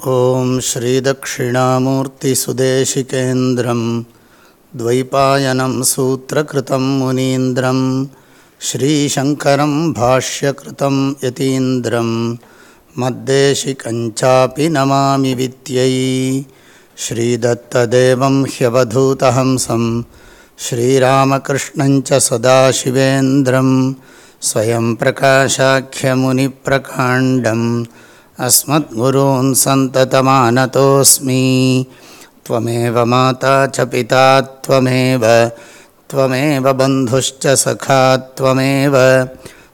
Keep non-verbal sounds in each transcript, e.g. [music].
ॐ श्रीदक्षिणामूर्तिसुदेशिकेन्द्रं द्वैपायनं सूत्रकृतं मुनीन्द्रं श्रीशङ्करं भाष्यकृतं यतीन्द्रं मद्देशिकञ्चापि नमामि विद्यै। श्रीदत्तदेवं ह्यवधूतहंसं श्रीरामकृष्णञ्च सदाशिवेन्द्रं स्वयं प्रकाशाख्यमुनिप्रकाण्डम् अस्मद्गुरून् सन्ततमानतोऽस्मि। त्वमेव माता च पिता त्वमेव त्वमेव बन्धुश्च सखा त्वमेव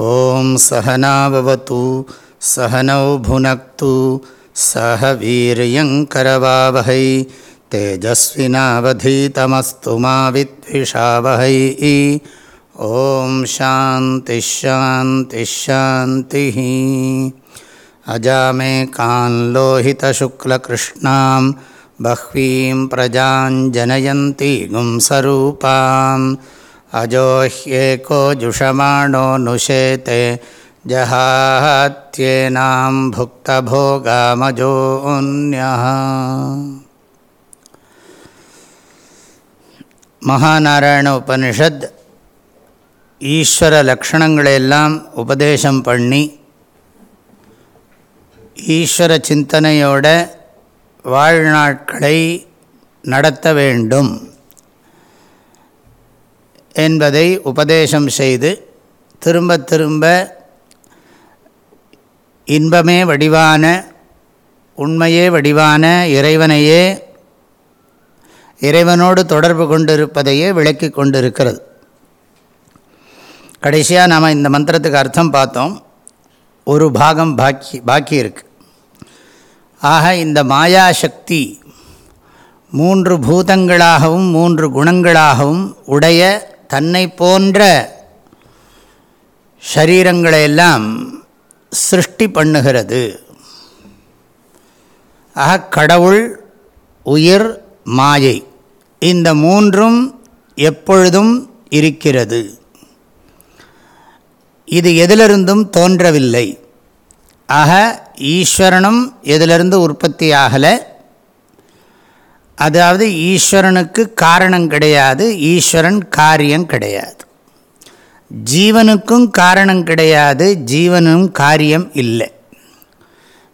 ॐ सहनावतु सहनौ भुनक्तु सह वीर्यङ्करवावहै तेजस्विनावधीतमस्तु मा विद्विषावहै। ॐ शान्तिश्शान्तिश्शान्तिः अजामे काल्लोहितशुक्लकृष्णां बह्वीं गुंसरूपाम् अजोह्येको जुषमाणो नुशेते जहात्येनां भुक्तभोगामजोऽन्यः மகாநாராயண உபனிஷத் ஈஸ்வர லக்ஷணங்களையெல்லாம் உபதேசம் பண்ணி ஈஸ்வர சிந்தனையோட வாழ்நாட்களை நடத்த வேண்டும் என்பதை உபதேசம் செய்து திரும்ப திரும்ப இன்பமே வடிவான உண்மையே வடிவான இறைவனையே இறைவனோடு தொடர்பு கொண்டிருப்பதையே விளக்கி கொண்டிருக்கிறது. கடைசியாக நாம் இந்த மந்திரத்துக்கு அர்த்தம் பார்த்தோம். ஒரு பாகம் பாக்கி பாக்கி இருக்கு. ஆக இந்த மாயாசக்தி மூன்று பூதங்களாகவும் மூன்று குணங்களாகவும் உடைய தன்னை போன்ற ஷரீரங்களையெல்லாம் சிருஷ்டி பண்ணுகிறது. ஆக கடவுள் உயிர் மாயை இந்த மூன்றும் எப்பொழுதும் இருக்கிறது. இது எதிலிருந்தும் தோன்றவில்லை. ஆக ஈஸ்வரனும் எதிலிருந்து உற்பத்தி ஆகலை அதாவது ஈஸ்வரனுக்கு காரணம் கிடையாது ஈஸ்வரன் காரியம் கிடையாது. ஜீவனுக்கும் காரணம் கிடையாது ஜீவனும் காரியம் இல்லை.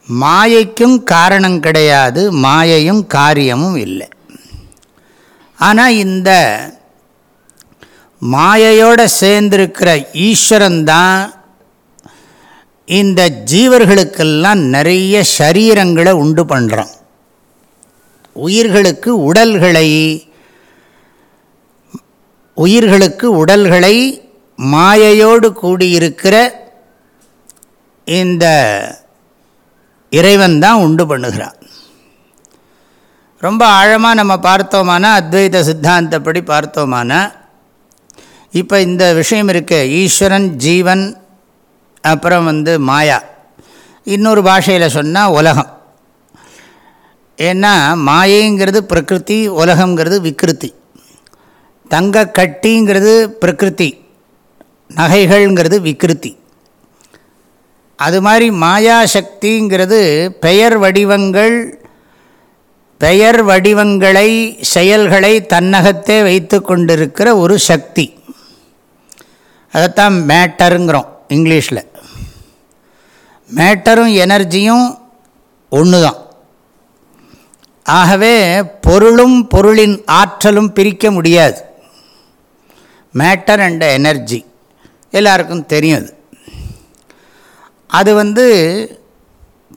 மாயைக்கும் காரணம் கிடையாது மாயையும் காரியமும் இல்லை. ஆனால் இந்த மாயையோடு சேர்ந்திருக்கிற ஈஸ்வரன் தான் இந்த ஜீவர்களுக்கெல்லாம் நிறைய சரீரங்களை உண்டு பண்ணுறான் உயிர்களுக்கு உடல்களை உயிர்களுக்கு உடல்களை மாயையோடு கூடியிருக்கிற இந்த இறைவன் தான் உண்டு பண்ணுகிறான். ரொம்ப ஆழமாக நம்ம பார்த்தோமானா அத்வைத சித்தாந்தப்படி பார்த்தோமானா இப்போ இந்த விஷயம் இருக்கு ஈஸ்வரன் ஜீவன் அப்புறம் வந்து மாயா. இன்னொரு பாஷையில் சொன்னால் உலகம். ஏன்னா மாயைங்கிறது பிரகிருதி உலகங்கிறது விக்கிருத்தி தங்க கட்டிங்கிறது பிரகிருதி நகைகள்ங்கிறது விக்கிருத்தி அது மாதிரி மாயாசக்திங்கிறது பெயர் வடிவங்கள் பெயர் வடிவங்களை செயல்களை தன்னகத்தே வைத்து கொண்டிருக்கிற ஒரு சக்தி. அதைத்தான் மேட்டருங்கிறோம் இங்கிலீஷில். மேட்டரும் எனர்ஜியும் ஒன்று தான் ஆகவே பொருளும் பொருளின் ஆற்றலும் பிரிக்க முடியாது. மேட்டர் அண்ட் எனர்ஜி எல்லாருக்கும் தெரியும் அது. அது வந்து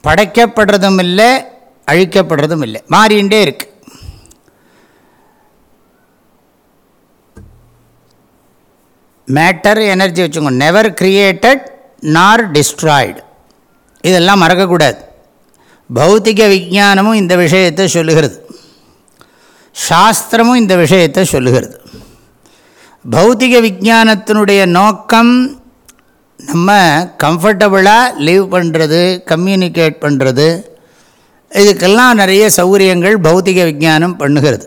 படைக்கப்படுறதும் இல்லை அழிக்கப்படுறதும் இல்லை. மாறிண்டே இருக்கு. மேட்டர் எனர்ஜி வச்சுக்கோங்க. நெவர் கிரியேட்டட் நார் டிஸ்ட்ராய்டு இதெல்லாம் மறக்கக்கூடாது. பௌத்திக விஞ்ஞானமும் இந்த விஷயத்தை சொல்லுகிறது. சாஸ்திரமும் இந்த விஷயத்தை சொல்லுகிறது. பௌத்திக விஞ்ஞானத்தினுடைய நோக்கம் நம்ம கம்ஃபர்டபுளாக லீவ் பண்ணுறது கம்யூனிகேட் பண்ணுறது இதுக்கெல்லாம் நிறைய சௌகரியங்கள் பௌத்திக விஞ்ஞானம் பண்ணுகிறது.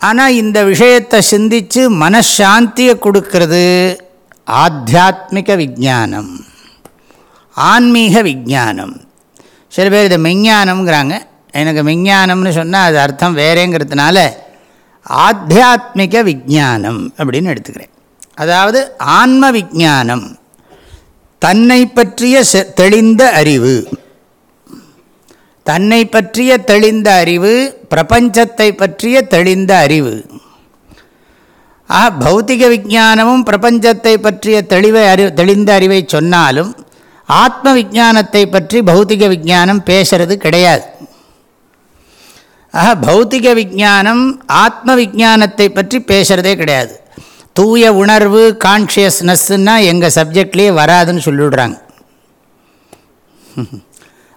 ஆனால் இந்த விஷயத்தை சிந்தித்து மனசாந்தியை கொடுக்கறது ஆத்தியாத்மிக விஜானம் ஆன்மீக விஜானம் சில பேர் இதை மெஞ்ஞானம்ங்கிறாங்க. எனக்கு மெஞ்ஞானம்னு சொன்னால் அது அர்த்தம் வேறேங்கிறதுனால ஆத்தியாத்மிக விஜானம் அப்படின்னு எடுத்துக்கிறேன். அதாவது ஆன்ம விஜானம் தன்னை பற்றிய தெளிந்த அறிவு. தன்னை பற்றிய தெளிந்த அறிவு பிரபஞ்சத்தை பற்றிய தெளிந்த அறிவு. ஆக பௌத்திக விஜானமும் பிரபஞ்சத்தை பற்றிய தெளிவை அறி தெளிந்த அறிவை சொன்னாலும் ஆத்ம விஜானத்தை பற்றி பௌத்திக விஜானம் பேசுறது கிடையாது. ஆக பௌத்திக விஜானம் ஆத்ம விஜானத்தை பற்றி பேசுகிறதே கிடையாது. தூய உணர்வு கான்ஷியஸ்னஸ்னால் எங்கள் சப்ஜெக்ட்லேயே வராதுன்னு சொல்லிவிடுறாங்க.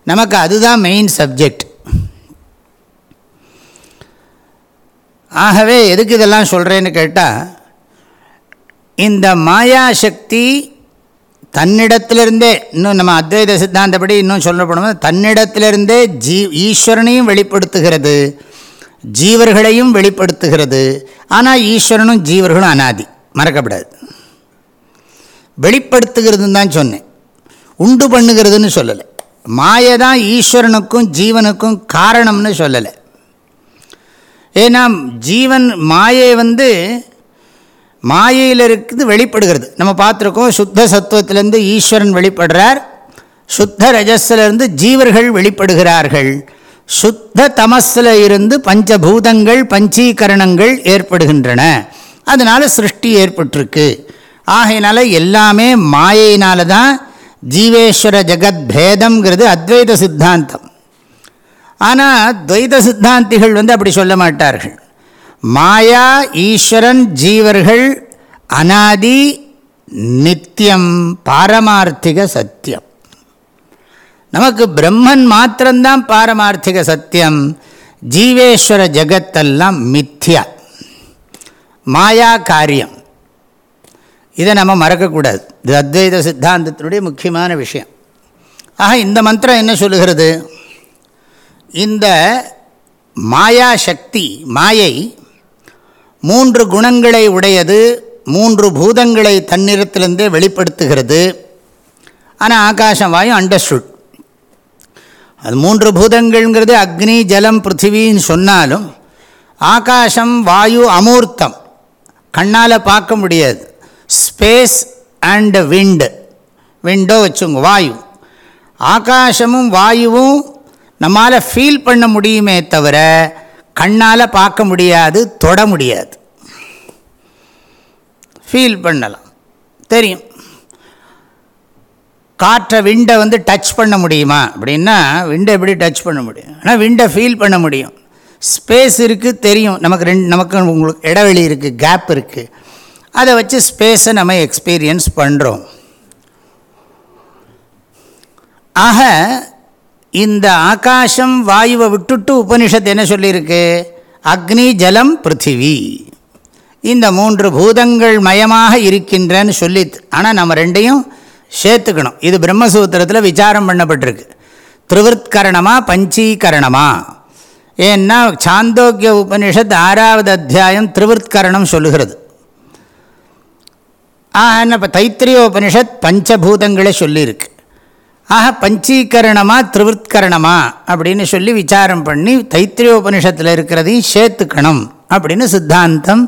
நமக்கு அதுதான் மெயின் சப்ஜெக்ட் ஆகவே எதுக்கு இதெல்லாம் சொல்கிறேன்னு கேட்டால் இந்த மாயாசக்தி தன்னிடத்திலிருந்தே இன்னும் நம்ம அத்வைத சித்தாந்தப்படி இன்னும் சொல்லப்படும் தன்னிடத்திலிருந்தே ஜீ ஈஸ்வரனையும் வெளிப்படுத்துகிறது. ஜீவர்களையும் வெளிப்படுத்துகிறது. ஆனால் ஈஸ்வரனும் ஜீவர்களும் அனாதி. மறக்கப்படாது. வெளிப்படுத்துகிறதுன்னு தான் சொன்னேன். உண்டு பண்ணுகிறதுன்னு சொல்லலை. மாயை தான் ஈஸ்வரனுக்கும் ஜீவனுக்கும் காரணம்னு சொல்லலை. ஏன்னா ஜீவன் மாயை வந்து மாயையில் இருக்குது வெளிப்படுகிறது. நம்ம பார்த்துருக்கோம் சுத்த சத்துவத்திலேருந்து ஈஸ்வரன் வெளிப்படுறார். சுத்த ரஜஸிலிருந்து ஜீவர்கள் வெளிப்படுகிறார்கள். சுத்த தமஸில் இருந்து பஞ்சபூதங்கள் பஞ்சீகரணங்கள் ஏற்படுகின்றன. அதனால் சிருஷ்டி ஏற்பட்டிருக்கு. ஆகையினால எல்லாமே மாயையினால தான் ஜீவேஸ்வர ஜெகத் பேதம்ங்கிறது அத்வைத சித்தாந்தம். ஆனால் துவைத சித்தாந்திகள் வந்து அப்படி சொல்ல மாட்டார்கள். மாயா ஈஸ்வரன் ஜீவர்கள் அனாதி நித்தியம் பாரமார்த்திக சத்தியம். நமக்கு பிரம்மன் மாத்திரம்தான் பாரமார்த்திக சத்தியம் ஜீவேஸ்வர ஜெகத்தெல்லாம் மித்யா. மாயா காரியம். இதை நம்ம மறக்கக்கூடாது. இது அத்வைத சித்தாந்தத்தினுடைய முக்கியமான விஷயம். ஆக இந்த மந்திரம் என்ன சொல்லுகிறது? இந்த மாயா சக்தி மாயை மூன்று குணங்களை உடையது மூன்று பூதங்களை தன்னிறத்திலிருந்தே வெளிப்படுத்துகிறது. ஆனால் ஆகாசம் வாயும் அண்டர்ஸ்டுட் அது மூன்று பூதங்கள்ங்கிறது அக்னி ஜலம் பிருத்திவின்னு சொன்னாலும் ஆகாசம் வாயு அமூர்த்தம் கண்ணால் பார்க்க முடியாது. ஸ்பேஸ் அண்டு விண்டு விண்டோ வச்சுங்க வாயு. ஆகாசமும் வாயுவும் நம்மால் ஃபீல் பண்ண முடியுமே தவிர கண்ணால் பார்க்க முடியாது தொட முடியாது. ஃபீல் பண்ணலாம். தெரியும். காற்றை விண்டை வந்து டச் பண்ண முடியுமா? அப்படின்னா விண்டை எப்படி டச் பண்ண முடியும்? ஆனால் விண்டை ஃபீல் பண்ண முடியும். ஸ்பேஸ் இருக்குது தெரியும். நமக்கு ரெண்டு நமக்கு உங்களுக்கு இடைவெளி இருக்குது கேப் இருக்குது அதை வச்சு ஸ்பேஸை நம்ம எக்ஸ்பீரியன்ஸ் பண்ணுறோம் ஆக இந்த ஆகாசம் வாயுவை விட்டுட்டு உபனிஷத்து என்ன சொல்லியிருக்கு? அக்னி ஜலம் பிருத்திவி. இந்த மூன்று பூதங்கள் மயமாக இருக்கின்றன்னு சொல்லி ஆனால் நம்ம ரெண்டையும் சேர்த்துக்கணும். இது பிரம்மசூத்திரத்தில் விசாரம் பண்ணப்பட்டிருக்கு. திருவருத்கரணமா பஞ்சீகரணமா? ஏன்னா சாந்தோக்கிய உபனிஷத் ஆறாவது அத்தியாயம் திருவிற்கரணம் சொல்லுகிறது. ஆஹ் என்ன இப்போ தைத்திரிய உபனிஷத் பஞ்சபூதங்களை சொல்லியிருக்கு. ஆக பஞ்சீகரணமா திருவிற்கரணமா அப்படின்னு சொல்லி விசாரம் பண்ணி தைத்திரியோபனிஷத்தில் இருக்கிறதையும் சேர்த்துக்கணும் அப்படின்னு சித்தாந்தம்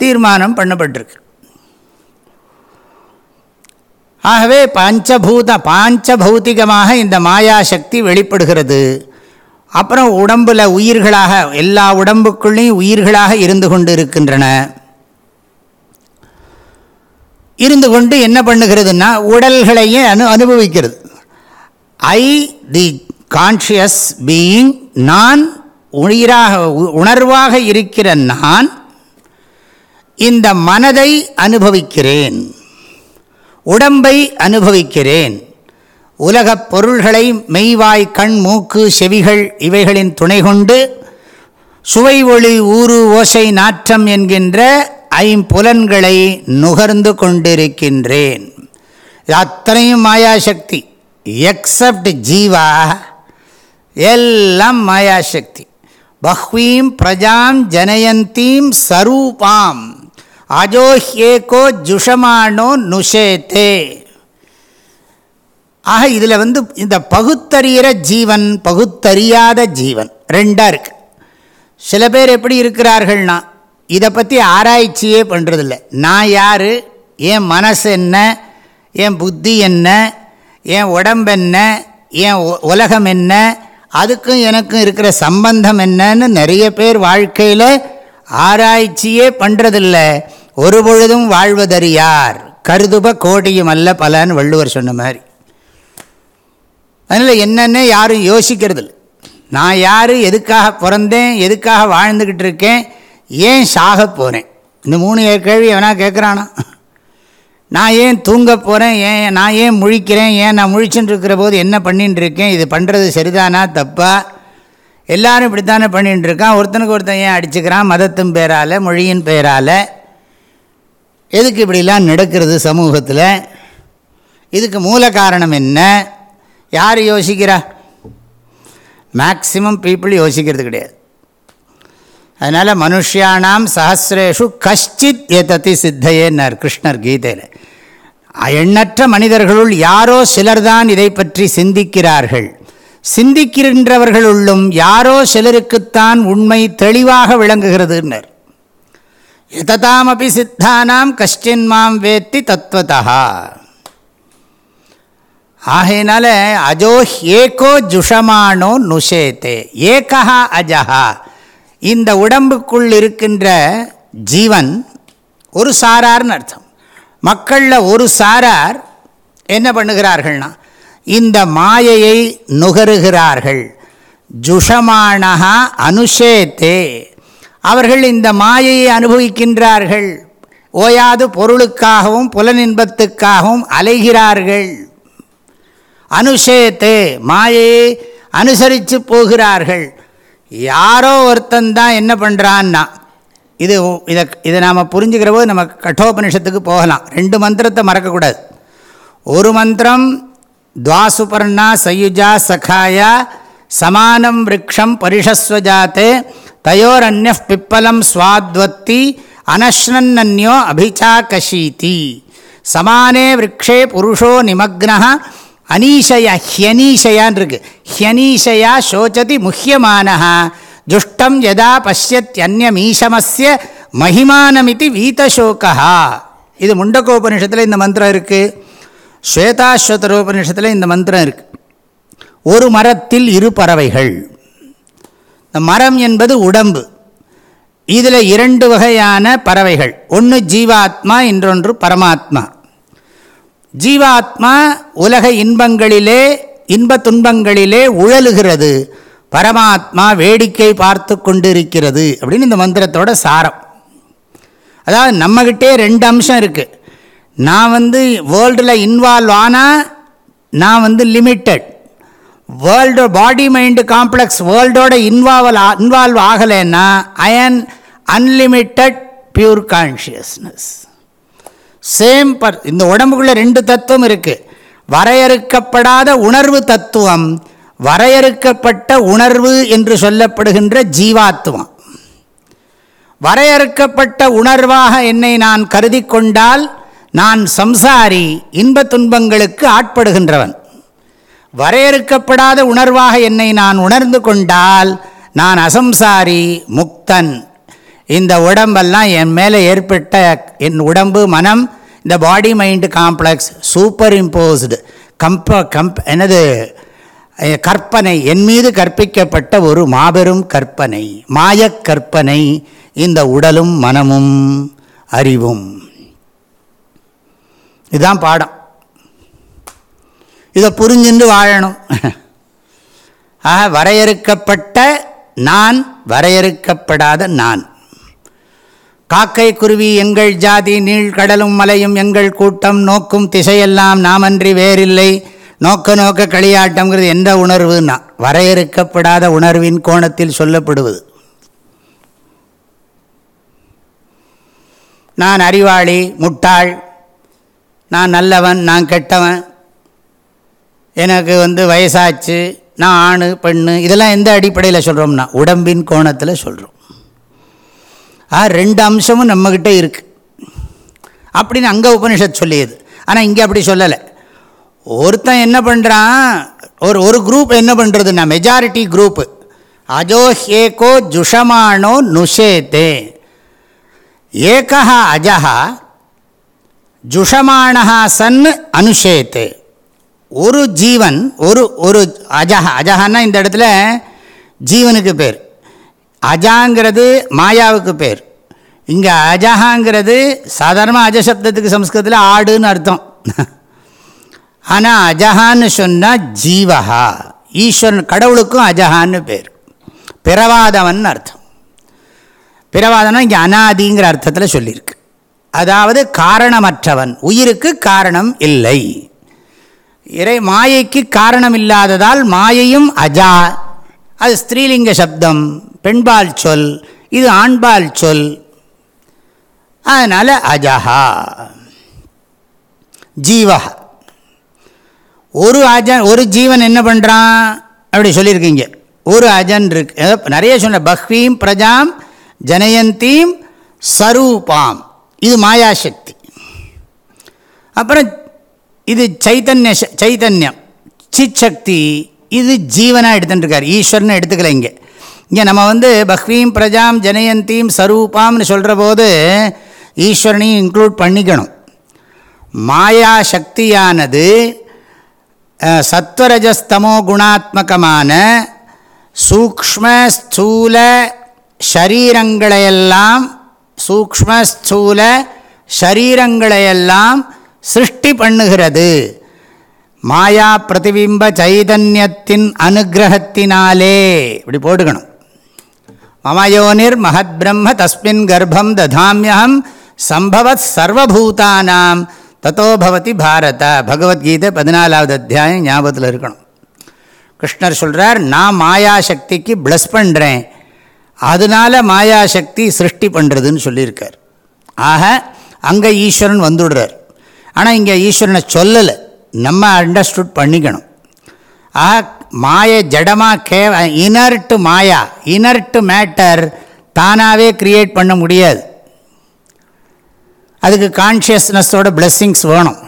தீர்மானம் பண்ணப்பட்டிருக்கு. ஆகவே பஞ்சபூத பாஞ்சபௌத்திகமாக இந்த மாயாசக்தி வெளிப்படுகிறது. அப்புறம் உடம்பில் உயிர்களாக எல்லா உடம்புக்குள்ளேயும் உயிர்களாக இருந்து கொண்டு இருக்கின்றன இருந்து கொண்டு என்ன பண்ணுகிறதுனா உடல்களையே அனு அனுபவிக்கிறது. ஐ தி கான்ஷியஸ் பீயிங் நான் உயிராக உணர்வாக இருக்கிற நான் இந்த மனதை அனுபவிக்கிறேன். உடம்பை அனுபவிக்கிறேன். உலகப் பொருள்களை மெய்வாய் கண் மூக்கு செவிகள் இவைகளின் துணை கொண்டு சுவை ஒளி ஊறு ஓசை நாற்றம் என்கின்ற ஐம்புலன்களை நுகர்ந்து கொண்டிருக்கின்றேன். அத்தனையும் மாயாசக்தி. எக்ஸப்ட் ஜீவா எல்லாம் மாயாசக்தி. பஹ்வீம் பிரஜாம் ஜனயந்தீம் சரூபாம். அஜோஹ்யேகோ ஜுஷமானோ நுஷேத்தே ஆக இதில் வந்து இந்த பகுத்தறிகிற ஜீவன் பகுத்தறியாத ஜீவன் ரெண்டாக இருக்கு. சில பேர் எப்படி இருக்கிறார்கள்னா இதை பற்றி ஆராய்ச்சியே பண்ணுறதில்ல நான் யார் என் மனசு என்ன என் புத்தி என்ன என் உடம்பென்ன என் உலகம் என்ன அதுக்கும் எனக்கும் இருக்கிற சம்பந்தம் என்னன்னு நிறைய பேர் வாழ்க்கையில் ஆராய்ச்சியே பண்ணுறதில்ல ஒரு பொழுதும் வாழ்வதறியார் கருதுப கோடியும் அல்ல பலன்னு வள்ளுவர் சொன்ன மாதிரி. அதனால் என்னென்ன யாரும் யோசிக்கிறது இல்லை நான் யார் எதுக்காக பிறந்தேன் எதுக்காக வாழ்ந்துக்கிட்டு இருக்கேன் ஏன் சாக போகிறேன் இந்த மூணு கேள்வி எவனா கேட்குறானா நான் ஏன் தூங்க போகிறேன் ஏன் நான் ஏன் முழிக்கிறேன்? ஏன் நான் முழிச்சுட்டு இருக்கிற போது என்ன பண்ணின்னு இருக்கேன் இது பண்ணுறது சரிதானா? தப்பா? எல்லாரும் இப்படித்தானே பண்ணிகிட்டு இருக்கான் ஒருத்தனுக்கு ஒருத்தன் ஏன் அடிச்சுக்கிறான்? மதத்தின் பேரால் மொழியின் பேரால். எதுக்கு இப்படிலாம் நடக்கிறது சமூகத்தில்? இதுக்கு மூல காரணம் என்ன? யார் யோசிக்கிறா? மேக்சிமம் பீப்புள் யோசிக்கிறது கிடையாது. அதனால் மனுஷியானாம் சஹசிரேஷு கஷ்டித் ஏதத்தி சித்தையேன்னார் கிருஷ்ணர் கீதையில். எண்ணற்ற மனிதர்களுள் யாரோ சிலர்தான் இதை பற்றி சிந்திக்கிறார்கள். சிந்திக்கின்றவர்களுள்ளும் யாரோ சிலருக்குத்தான் உண்மை தெளிவாக விளங்குகிறதுன்னர். எததாமபி சித்தானாம் கஷ்டின் மாம் வேத்தி தத்துவதா ஆகையினால அஜோ ஏகோ ஜுஷமானோ நுஷேத்தே ஏகா அஜஹா. இந்த உடம்புக்குள் இருக்கின்ற ஜீவன் ஒரு சாரார்னு அர்த்தம். மக்களில் ஒரு சாரார் என்ன பண்ணுகிறார்கள்னா இந்த மாயையை நுகருகிறார்கள். ஜுஷமானஹா அனுஷேத்தே அவர்கள் இந்த மாயையை அனுபவிக்கின்றார்கள். ஓயாது பொருளுக்காகவும் புலனின்பத்துக்காகவும் அலைகிறார்கள். அனுஷேத்தே மாயையை அனுசரித்து போகிறார்கள். யாரோ ஒருத்தன் தான் என்ன பண்ணுறான்னா இது இதை இதை நாம் புரிஞ்சுக்கிற போது நம்ம கட்டோபனிஷத்துக்கு போகலாம். ரெண்டு மந்திரத்தை மறக்கக்கூடாது. ஒரு மந்திரம் துவாசுபர்ணா சயுஜா சகாயா சமானம் விரக்ஷம் பரிஷஸ்வஜாத்தே தயோரன்ய பிப்பலம் ஸ்வாத்வத்தி அனஷ்னன்னோ அபிச்சாகஷீதி. சமானே விரக்ஷே புருஷோ நிமக்னா அனீஷயா ஹியனீஷயான் இருக்கு ஹியனீஷயா சோச்சதி முஹ்யமானஹா. துஷ்டம் யதா பசியத்யன்யமீஷமஸ்ய மகிமானமிதி வீதசோகா இது முண்டகோபனிஷத்தில் இந்த மந்திரம் இருக்குது ஸ்வேதாஸ்வதரோபனிஷத்தில் இந்த மந்திரம் இருக்குது ஒரு மரத்தில் இரு பறவைகள். இந்த மரம் என்பது உடம்பு. இதில் இரண்டு வகையான பறவைகள். ஒன்று ஜீவாத்மா இன்னொன்று பரமாத்மா. ஜீவாத்மா உலக இன்பங்களிலே இன்ப துன்பங்களிலே உழலுகிறது. பரமாத்மா வேடிக்கை பார்த்து கொண்டிருக்கிறது அப்படின்னு இந்த மந்திரத்தோட சாரம். அதாவது நம்மகிட்டே ரெண்டு அம்சம் இருக்குது நான் வந்து வேர்ல்டில் இன்வால்வ் ஆனால் நான் வந்து limited world body mind complex வேர்ல்டோட involve involve ஆகலைன்னா I am unlimited pure consciousness same per இந்த உடம்புக்குள்ளே ரெண்டு தத்துவம் இருக்குது வரையறுக்கப்படாத உணர்வு தத்துவம் வரையறுக்கப்பட்ட உணர்வு என்று சொல்லப்படுகின்ற ஜீவாத்துவம் வரையறுக்கப்பட்ட உணர்வாக என்னை நான் கருதி கொண்டால் நான் சம்சாரி இன்ப துன்பங்களுக்கு ஆட்படுகின்றவன். வரையறுக்கப்படாத உணர்வாக என்னை நான் உணர்ந்து கொண்டால் நான் அசம்சாரி முக்தன். இந்த உடம்பெல்லாம் என் மேலே ஏற்பட்ட என் உடம்பு மனம் இந்த body mind complex superimposed கம்ப கம்ப் என்னது கற்பனை என் மீது கற்பிக்கப்பட்ட ஒரு மாபெரும் கற்பனை மாயக் கற்பனை இந்த உடலும் மனமும் அறிவும். இதுதான் பாடம். இதை புரிஞ்சுண்டு வாழணும். ஆக வரையறுக்கப்பட்ட நான் வரையறுக்கப்படாத நான். காக்கை குருவி எங்கள் ஜாதி நீள் கடலும் மலையும் எங்கள் கூட்டம் நோக்கும் திசையெல்லாம் நாமன்றி வேறில்லை. நோக்க நோக்க களியாட்டம்ங்கிறது எந்த உணர்வுன்னா வரையறுக்கப்படாத உணர்வின் கோணத்தில் சொல்லப்படுவது. நான் அறிவாளி முட்டாள் நான் நல்லவன் நான் கெட்டவன் எனக்கு வந்து வயசாச்சு நான் ஆண் பெண்ணு இதெல்லாம் எந்த அடிப்படையில் சொல்கிறோம்னா உடம்பின் கோணத்தில் சொல்கிறோம் ஆ ரெண்டு அம்சமும் நம்மக்கிட்ட இருக்குது அப்படின்னு அங்கே உபனிஷத் சொல்லியது. ஆனால் இங்கே அப்படி சொல்லலை. ஒருத்தன் என்ன பண்ணுறான் ஒரு ஒரு குரூப் என்ன பண்ணுறதுன்னா மெஜாரிட்டி குரூப்பு அஜோ ஹேகோ ஜுஷமானோ நுஷேத்தே ஏகா அஜஹா ஜுஷமானஹா சன் அனுஷேத்தே ஒரு ஜீவன் ஒரு ஒரு அஜஹா. அஜஹான்னா இந்த இடத்துல ஜீவனுக்கு பேர். அஜாங்கிறது மாயாவுக்கு பேர். இங்கே அஜஹாங்கிறது சாதாரணமாக அஜசப்தத்துக்கு சம்ஸ்கிருதத்தில் ஆடுன்னு அர்த்தம். [laughs] ஆனால் அஜஹான்னு சொன்னால் ஜீவஹா. ஈஸ்வரன் கடவுளுக்கும் அஜஹான்னு பேர். பிறவாதவன் அர்த்தம். பிறவாதம்னா இங்கே அனாதிங்கிற அர்த்தத்தில் சொல்லியிருக்கு. அதாவது காரணமற்றவன். உயிருக்கு காரணம் இல்லை. இறை மாயைக்கு காரணம் இல்லாததால் மாயையும் அஜா. அது ஸ்திரீலிங்க சப்தம். பெண்பால் சொல் இது ஆண்பால் சொல். அதனால் அஜஹா. ஜீவா ஒரு அஜன் ஒரு ஜீவன் என்ன பண்ணுறான் அப்படி சொல்லியிருக்கீங்க. ஒரு அஜன் இருக்கு. நிறைய சொன்ன பஹ்வீம் பிரஜாம் ஜனயந்தீம் சரூபாம். இது மாயாசக்தி. அப்புறம் இது சைத்தன்ய சைத்தன்யம். சிச்சக்தி இது ஜீவனாக எடுத்துட்டுருக்கார். ஈஸ்வரன் எடுத்துக்கல இங்கே. இங்கே நம்ம வந்து பஹ்வீம் பிரஜாம் ஜனயந்தீம் சரூபாம்னு சொல்கிற போது ஈஸ்வரனையும் இன்க்ளூட் பண்ணிக்கணும். மாயா சக்தியானது சத்வரஜஸ்தமோ குணாத்மகமான சூக்ம ஸ்தூல ஷரீரங்களையெல்லாம் சூக்ம ஸ்தூல ஷரீரங்களையெல்லாம் சிருஷ்டி பண்ணுகிறது. மாயா பிரதிபிம்ப சைதன்யத்தின் அனுகிரகத்தினாலே. இப்படி போட்டுக்கணும். மமயோனிர் மகத் பிரம்ம தஸ்மின் கர்ப்பம் ததாமியம் சம்பவத் சர்வபூதானாம் தத்தோ பவதி பாரத பகவத்கீதை பதினாலாவது அத்தியாயம் ஞாபகத்தில் இருக்கணும். கிருஷ்ணர் சொல்கிறார் நான் மாயாசக்திக்கு ப்ளஸ் பண்ணுறேன் அதனால் மாயாசக்தி சிருஷ்டி பண்ணுறதுன்னு சொல்லியிருக்கார். ஆக அங்கே ஈஸ்வரன் வந்துடுறார். ஆனால் இங்கே ஈஸ்வரனை சொல்லலை. நம்ம அண்டர்ஸ்டுட் பண்ணிக்கணும். ஆக மாயை ஜடமாக கே இனர்ட்டு மாயா இனர்ட்டு மேட்டர் தானாகவே க்ரியேட் பண்ண முடியாது. அதுக்கு கான்ஷியஸ்னஸோட பிளெஸ்ஸிங்ஸ் வேணும்.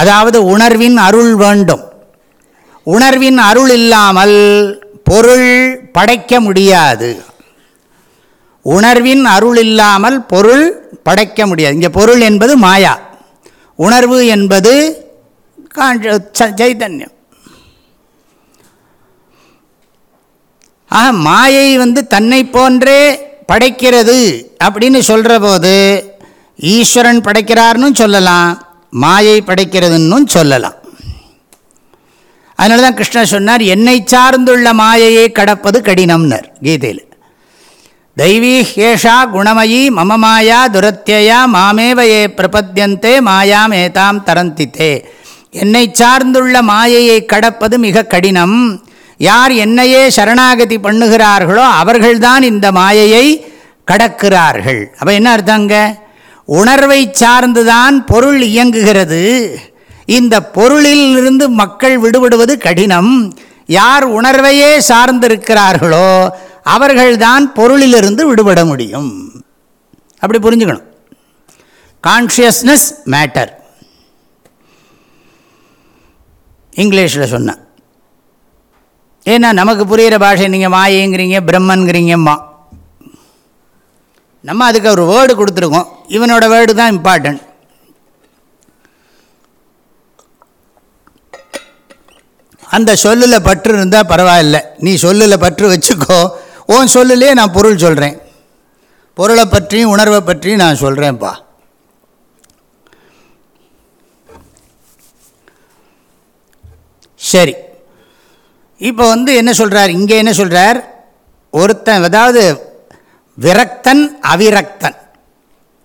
அதாவது உணர்வின் அருள் வேண்டும். உணர்வின் அருள் இல்லாமல் பொருள் படைக்க முடியாது. உணர்வின் அருள் இல்லாமல் பொருள் படைக்க முடியாது. இங்கே பொருள் என்பது மாயா. உணர்வு என்பது சைத்தன்யம் ஆக மாயை வந்து தன்னை போன்றே படைக்கிறது அப்படின்னு சொல்கிற போது ஈஸ்வரன் படைக்கிறார்னு சொல்லலாம் மாயை படைக்கிறதுன்னு சொல்லலாம். அதனால தான் கிருஷ்ணர் சொன்னார் என்னை சார்ந்துள்ள மாயையை கடப்பது கடினம்னர் கீதையில். தெய்வீ ஹேஷா குணமயி மம மாயா துரத்தியா மாமேவ ஏ பிரபத்தியந்தே மாயாம் ஏதாம் தரந்தித்தே. என்னை சார்ந்துள்ள மாயையை கடப்பது மிக கடினம் யார் என்னையே சரணாகதி பண்ணுகிறார்களோ அவர்கள்தான் இந்த மாயையை கடக்கிறார்கள். அப்போ என்ன அர்த்தங்க உணர்வை சார்ந்துதான் பொருள் இயங்குகிறது. இந்த பொருளிலிருந்து மக்கள் விடுபடுவது கடினம். யார் உணர்வையே சார்ந்திருக்கிறார்களோ அவர்கள்தான் பொருளிலிருந்து விடுபட முடியும். அப்படி புரிஞ்சுக்கணும். கான்ஷியஸ்னஸ் மேட்டர் இங்கிலீஷில் சொன்னேன் ஏன்னா நமக்கு புரிகிற பாஷை நீங்கள் மாயங்கிறீங்க பிரம்மன்கிறீங்கம்மா. நம்ம அதுக்கு ஒரு வேர்டு கொடுத்துருக்கோம். இவனோட வேர்டு தான் இம்பார்ட்டன்ட் அந்த சொல்லில் பற்று இருந்தால் பரவாயில்ல. நீ சொல்லில் பற்று வச்சுக்கோ. உன் சொல்லுலேயே நான் பொருள் சொல்கிறேன் பொருளை பற்றியும் உணர்வை பற்றியும் நான் சொல்கிறேன்ப்பா சரி. இப்போ வந்து என்ன சொல்கிறார் இங்கே என்ன சொல்கிறார் ஒருத்தன் அதாவது விரக்தன் அவிரக்தன்.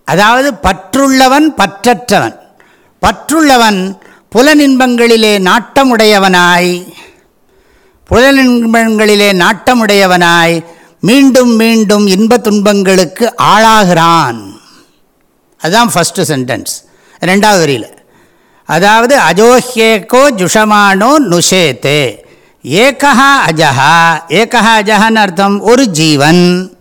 அதாவது பற்றுள்ளவன் பற்றற்றவன். பற்றுள்ளவன் புலனின்பங்களிலே நாட்டமுடையவனாய் புலனின்பங்களிலே நாட்டமுடையவனாய் மீண்டும் மீண்டும் இன்ப துன்பங்களுக்கு ஆளாகிறான். அதுதான் ஃபஸ்ட்டு சென்டென்ஸ் ரெண்டாவது வரியில். அதாவது அஜோஹேக்கோ ஜுஷமானோ நுஷேத்தே ஏகா அஜஹா. ஏகா அஜஹான்னு அர்த்தம் ஒரு ஜீவன்.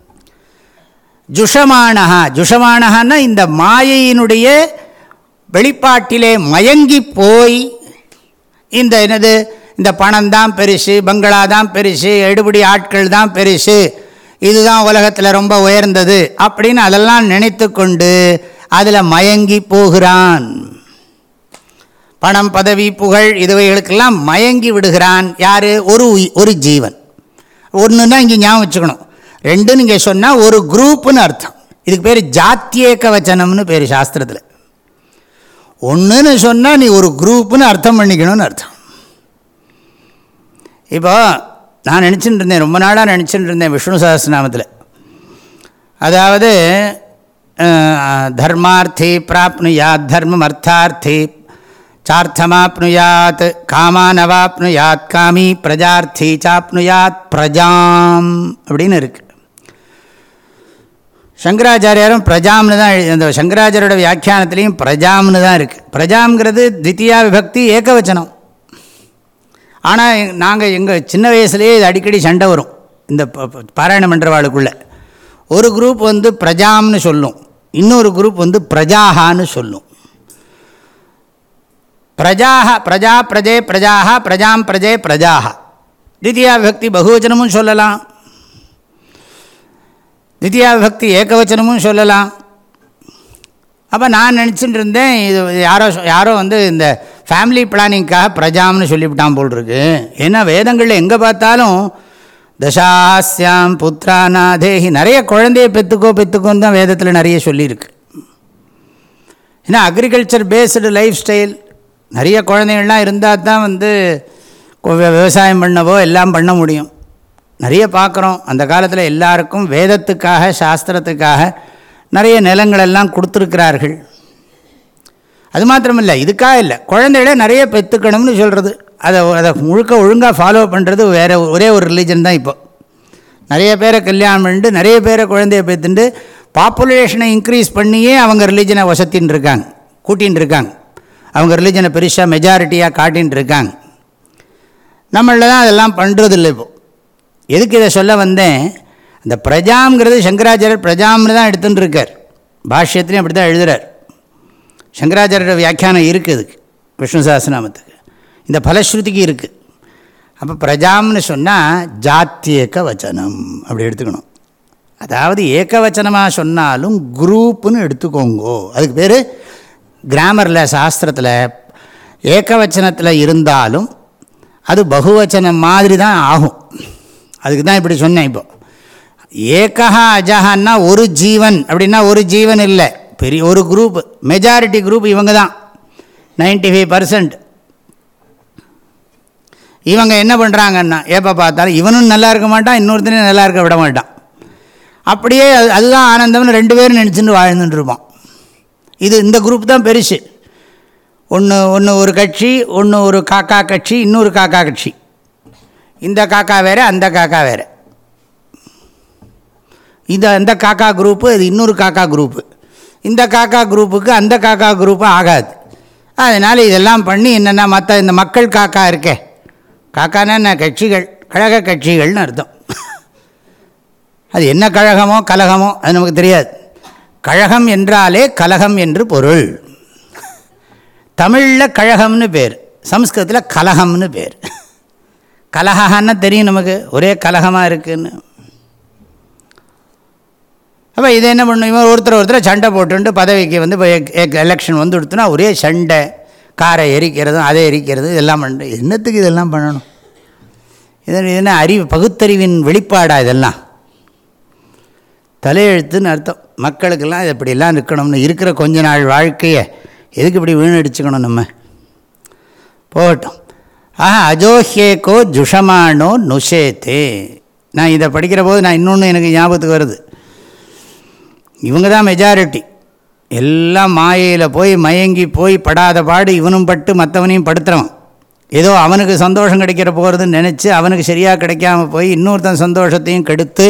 ஜுஷமானஹா. ஜுஷமானஹான்னா இந்த மாயையினுடைய வெளிப்பாட்டிலே மயங்கி போய் இந்த என்னது இந்த பணம் தான் பெருசு பங்களா தான் பெருசு எடுபடி ஆட்கள் தான் பெருசு இதுதான் உலகத்தில் ரொம்ப உயர்ந்தது அப்படின்னு அதெல்லாம் நினைத்து கொண்டு அதில் மயங்கி போகிறான். பணம் பதவி புகழ் இதுவைகளுக்கெல்லாம் மயங்கி விடுகிறான் யார்? ஒரு ஒரு ஜீவன். ஒன்றுன்னா இங்கே ஞாபகம் வச்சுக்கணும். ரெண்டுன்னு இங்கே சொன்னால் ஒரு குரூப்புன்னு அர்த்தம். இதுக்கு பேர் ஜாத்தியேக்க வச்சனம்னு பேர் சாஸ்திரத்தில். ஒன்றுன்னு சொன்னால் நீ ஒரு குரூப்புன்னு அர்த்தம் பண்ணிக்கணும்னு அர்த்தம். இப்போ நான் நினச்சிட்டு இருந்தேன் ரொம்ப நாளாக நினச்சிட்டு இருந்தேன் விஷ்ணு சஹஸ்ரநாமத்தில் அதாவது தர்மார்த்தி பிராப்னுயாத் தர்மம் அர்த்தார்த்தி சார்த்தமாப்னுயாத் காமானவாப்னுயாத் காமி பிரஜார்த்தி சாப்னுயாத் பிரஜாம் அப்படின்னு இருக்குது சங்கராச்சாரியாரும் பிரஜாம்னு தான் அந்த சங்கராச்சாரியோட வியாக்கியானத்துலேயும் பிரஜாம்னு தான் இருக்குது பிரஜாம்ங்கிறது தித்தியா விபக்தி ஏகவச்சனம். ஆனால் நாங்கள் எங்கள் சின்ன வயசுலேயே இது அடிக்கடி சண்டை வரும் இந்த பாராயண மன்றவாளுக்குள்ளே. ஒரு குரூப் வந்து பிரஜாம்னு சொல்லும் இன்னொரு குரூப் வந்து பிரஜாகான்னு சொல்லும். பிரஜாக பிரஜா பிரஜே பிரஜாக பிரஜாம் பிரஜே பிரஜாக தித்தியா விபக்தி பகுவச்சனமும் சொல்லலாம். தித்தியா விபக்தி ஏகவச்சனமும் சொல்லலாம். அப்போ நான் நினச்சிட்டு இருந்தேன் இது யாரோ யாரோ வந்து இந்த ஃபேமிலி பிளானிங்காக பிரஜாம்னு சொல்லிவிட்டான் போல் இருக்கு ஏன்னா வேதங்களில் எங்கே பார்த்தாலும் தசாஸ்யாம் புத்திராநாதேஹி நிறைய குழந்தைய பெற்றுக்கோ பெற்றுக்கோன்னு தான் வேதத்தில் நிறைய சொல்லியிருக்கு. ஏன்னா அக்ரிகல்ச்சர் பேஸ்டு லைஃப் ஸ்டைல் நிறைய குழந்தைகள்லாம் இருந்தால் தான் வந்து விவசாயம் பண்ணவோ எல்லாம் பண்ண முடியும். நிறைய பார்க்குறோம். அந்த காலத்தில் எல்லாருக்கும் வேதத்துக்காக சாஸ்திரத்துக்காக நிறைய நிலங்களெல்லாம் கொடுத்துருக்கிறார்கள். அது மாத்திரமில்லை இதுக்காக இல்லை. குழந்தைகள நிறைய பெற்றுக்கணும்னு சொல்கிறது அதை அதை முழுக்க ஒழுங்காக ஃபாலோ பண்ணுறது வேறு ஒரே ஒரு ரிலீஜன் தான் இப்போ. நிறைய பேரை கல்யாணம் பண்ணிட்டு நிறைய பேரை குழந்தைய பெற்றுண்டு பாப்புலேஷனை இன்க்ரீஸ் பண்ணியே அவங்க ரிலீஜனை வசத்தின்னு இருக்காங்க கூட்டின்னு இருக்காங்க அவங்க ரிலீஜனை பெருசாக மெஜாரிட்டியாக காட்டின்னு இருக்காங்க நம்மளில் தான் அதெல்லாம் பண்ணுறதில்லை இப்போது எதுக்கு இதை சொல்ல வந்தேன்? அந்த பிரஜாங்கிறது சங்கராச்சாரியர் பிரஜாம்னு தான் எடுத்துன்னு இருக்கார் பாஷ்யத்துலேயும் அப்படி தான் எழுதுகிறார் சங்கராச்சாரியோட வியாக்கியானம் இருக்குது இதுக்கு விஷ்ணு சாஸ்திரநாமத்துக்கு இந்த பலஸ்ருதிக்கு இருக்குது அப்போ பிரஜாம்னு சொன்னால் ஜாத்தியக்க வச்சனம் அப்படி எடுத்துக்கணும். அதாவது ஏக்கவச்சனமாக சொன்னாலும் குரூப்புன்னு எடுத்துக்கோங்கோ. அதுக்கு பேர் கிராமரில் சாஸ்திரத்தில் ஏக்கவச்சனத்தில் இருந்தாலும் அது பகுவச்சனம் மாதிரி தான் ஆகும். அதுக்கு தான் இப்படி சொன்னேன் இப்போது ஏகா அஜஹான்னா ஒரு ஜீவன். அப்படின்னா ஒரு ஜீவன் இல்லை. பெரிய ஒரு குரூப் மெஜாரிட்டி குரூப் இவங்க தான் நைன்டி ஃபைவ் பர்சன்ட் இவங்க என்ன பண்ணுறாங்கன்னா எப்போ பார்த்தாலும் இவனும் நல்லா இருக்க மாட்டான் இன்னொருத்தனையும் நல்லா இருக்க விட மாட்டான். அப்படியே அதுதான் ஆனந்தம்னு ரெண்டு பேரும் நினச்சிட்டு வாழ்ந்துட்டு இருப்போம். இது இந்த குரூப் தான் பெருசு. ஒன்று ஒன்று ஒரு கட்சி ஒன்று ஒரு காக்கா கட்சி இன்னொரு காக்கா கட்சி. இந்த காக்கா வேறு அந்த காக்கா வேறு. இது அந்த காக்கா குரூப்பு அது இன்னொரு காக்கா குரூப்பு இந்த காக்கா குரூப்புக்கு அந்த காக்கா குரூப்பு ஆகாது. அதனால் இதெல்லாம் பண்ணி என்னென்னா மற்ற இந்த மக்கள் காக்கா இருக்கே. காக்கானா என்ன? கட்சிகள் கழக கட்சிகள்னு அர்த்தம். அது என்ன கழகமோ கலகமோ அது நமக்கு தெரியாது. கழகம் என்றாலே கலகம் என்று பொருள். தமிழில் கழகம்னு பேர் சம்ஸ்கிருதத்தில் கலகம்னு பேர். கலகான்னு தெரியும் நமக்கு ஒரே கலகமாக இருக்குன்னு. அப்போ இதை என்ன பண்ணுவோம் ஒருத்தர் ஒருத்தர் சண்டை போட்டுட்டு பதவிக்கு வந்து இப்போ எலெக்ஷன் வந்து கொடுத்தோன்னா ஒரே சண்டை. காரை எரிக்கிறதும் அதை எரிக்கிறதும் இதெல்லாம் பண்ணுறது என்னத்துக்கு இதெல்லாம் பண்ணணும்? இது என்ன அறிவு பகுத்தறிவின் வெளிப்பாடா இதெல்லாம்? தலையெழுத்துன்னு அர்த்தம். மக்களுக்கெல்லாம் இது இப்படிலாம் இருக்கணும்னு இருக்கிற கொஞ்ச நாள் வாழ்க்கையை எதுக்கு இப்படி வீணடிச்சுக்கணும் நம்ம? போகட்டும். ஆஹா அஜோஹேக்கோ ஜுஷமானோ நுஷேத்தே நான் இதை படிக்கிற போது நான் இன்னொன்று எனக்கு ஞாபகத்துக்கு வருது. இவங்க தான் மெஜாரிட்டி எல்லாம் மாயையில் போய் மயங்கி போய் படாத பாடு இவனும் பட்டு மற்றவனையும் படுத்துகிறோம் ஏதோ அவனுக்கு சந்தோஷம் கிடைக்கிற போகிறதுன்னு நினச்சி அவனுக்கு சரியாக கிடைக்காம போய் இன்னொருத்தன் சந்தோஷத்தையும் கெடுத்து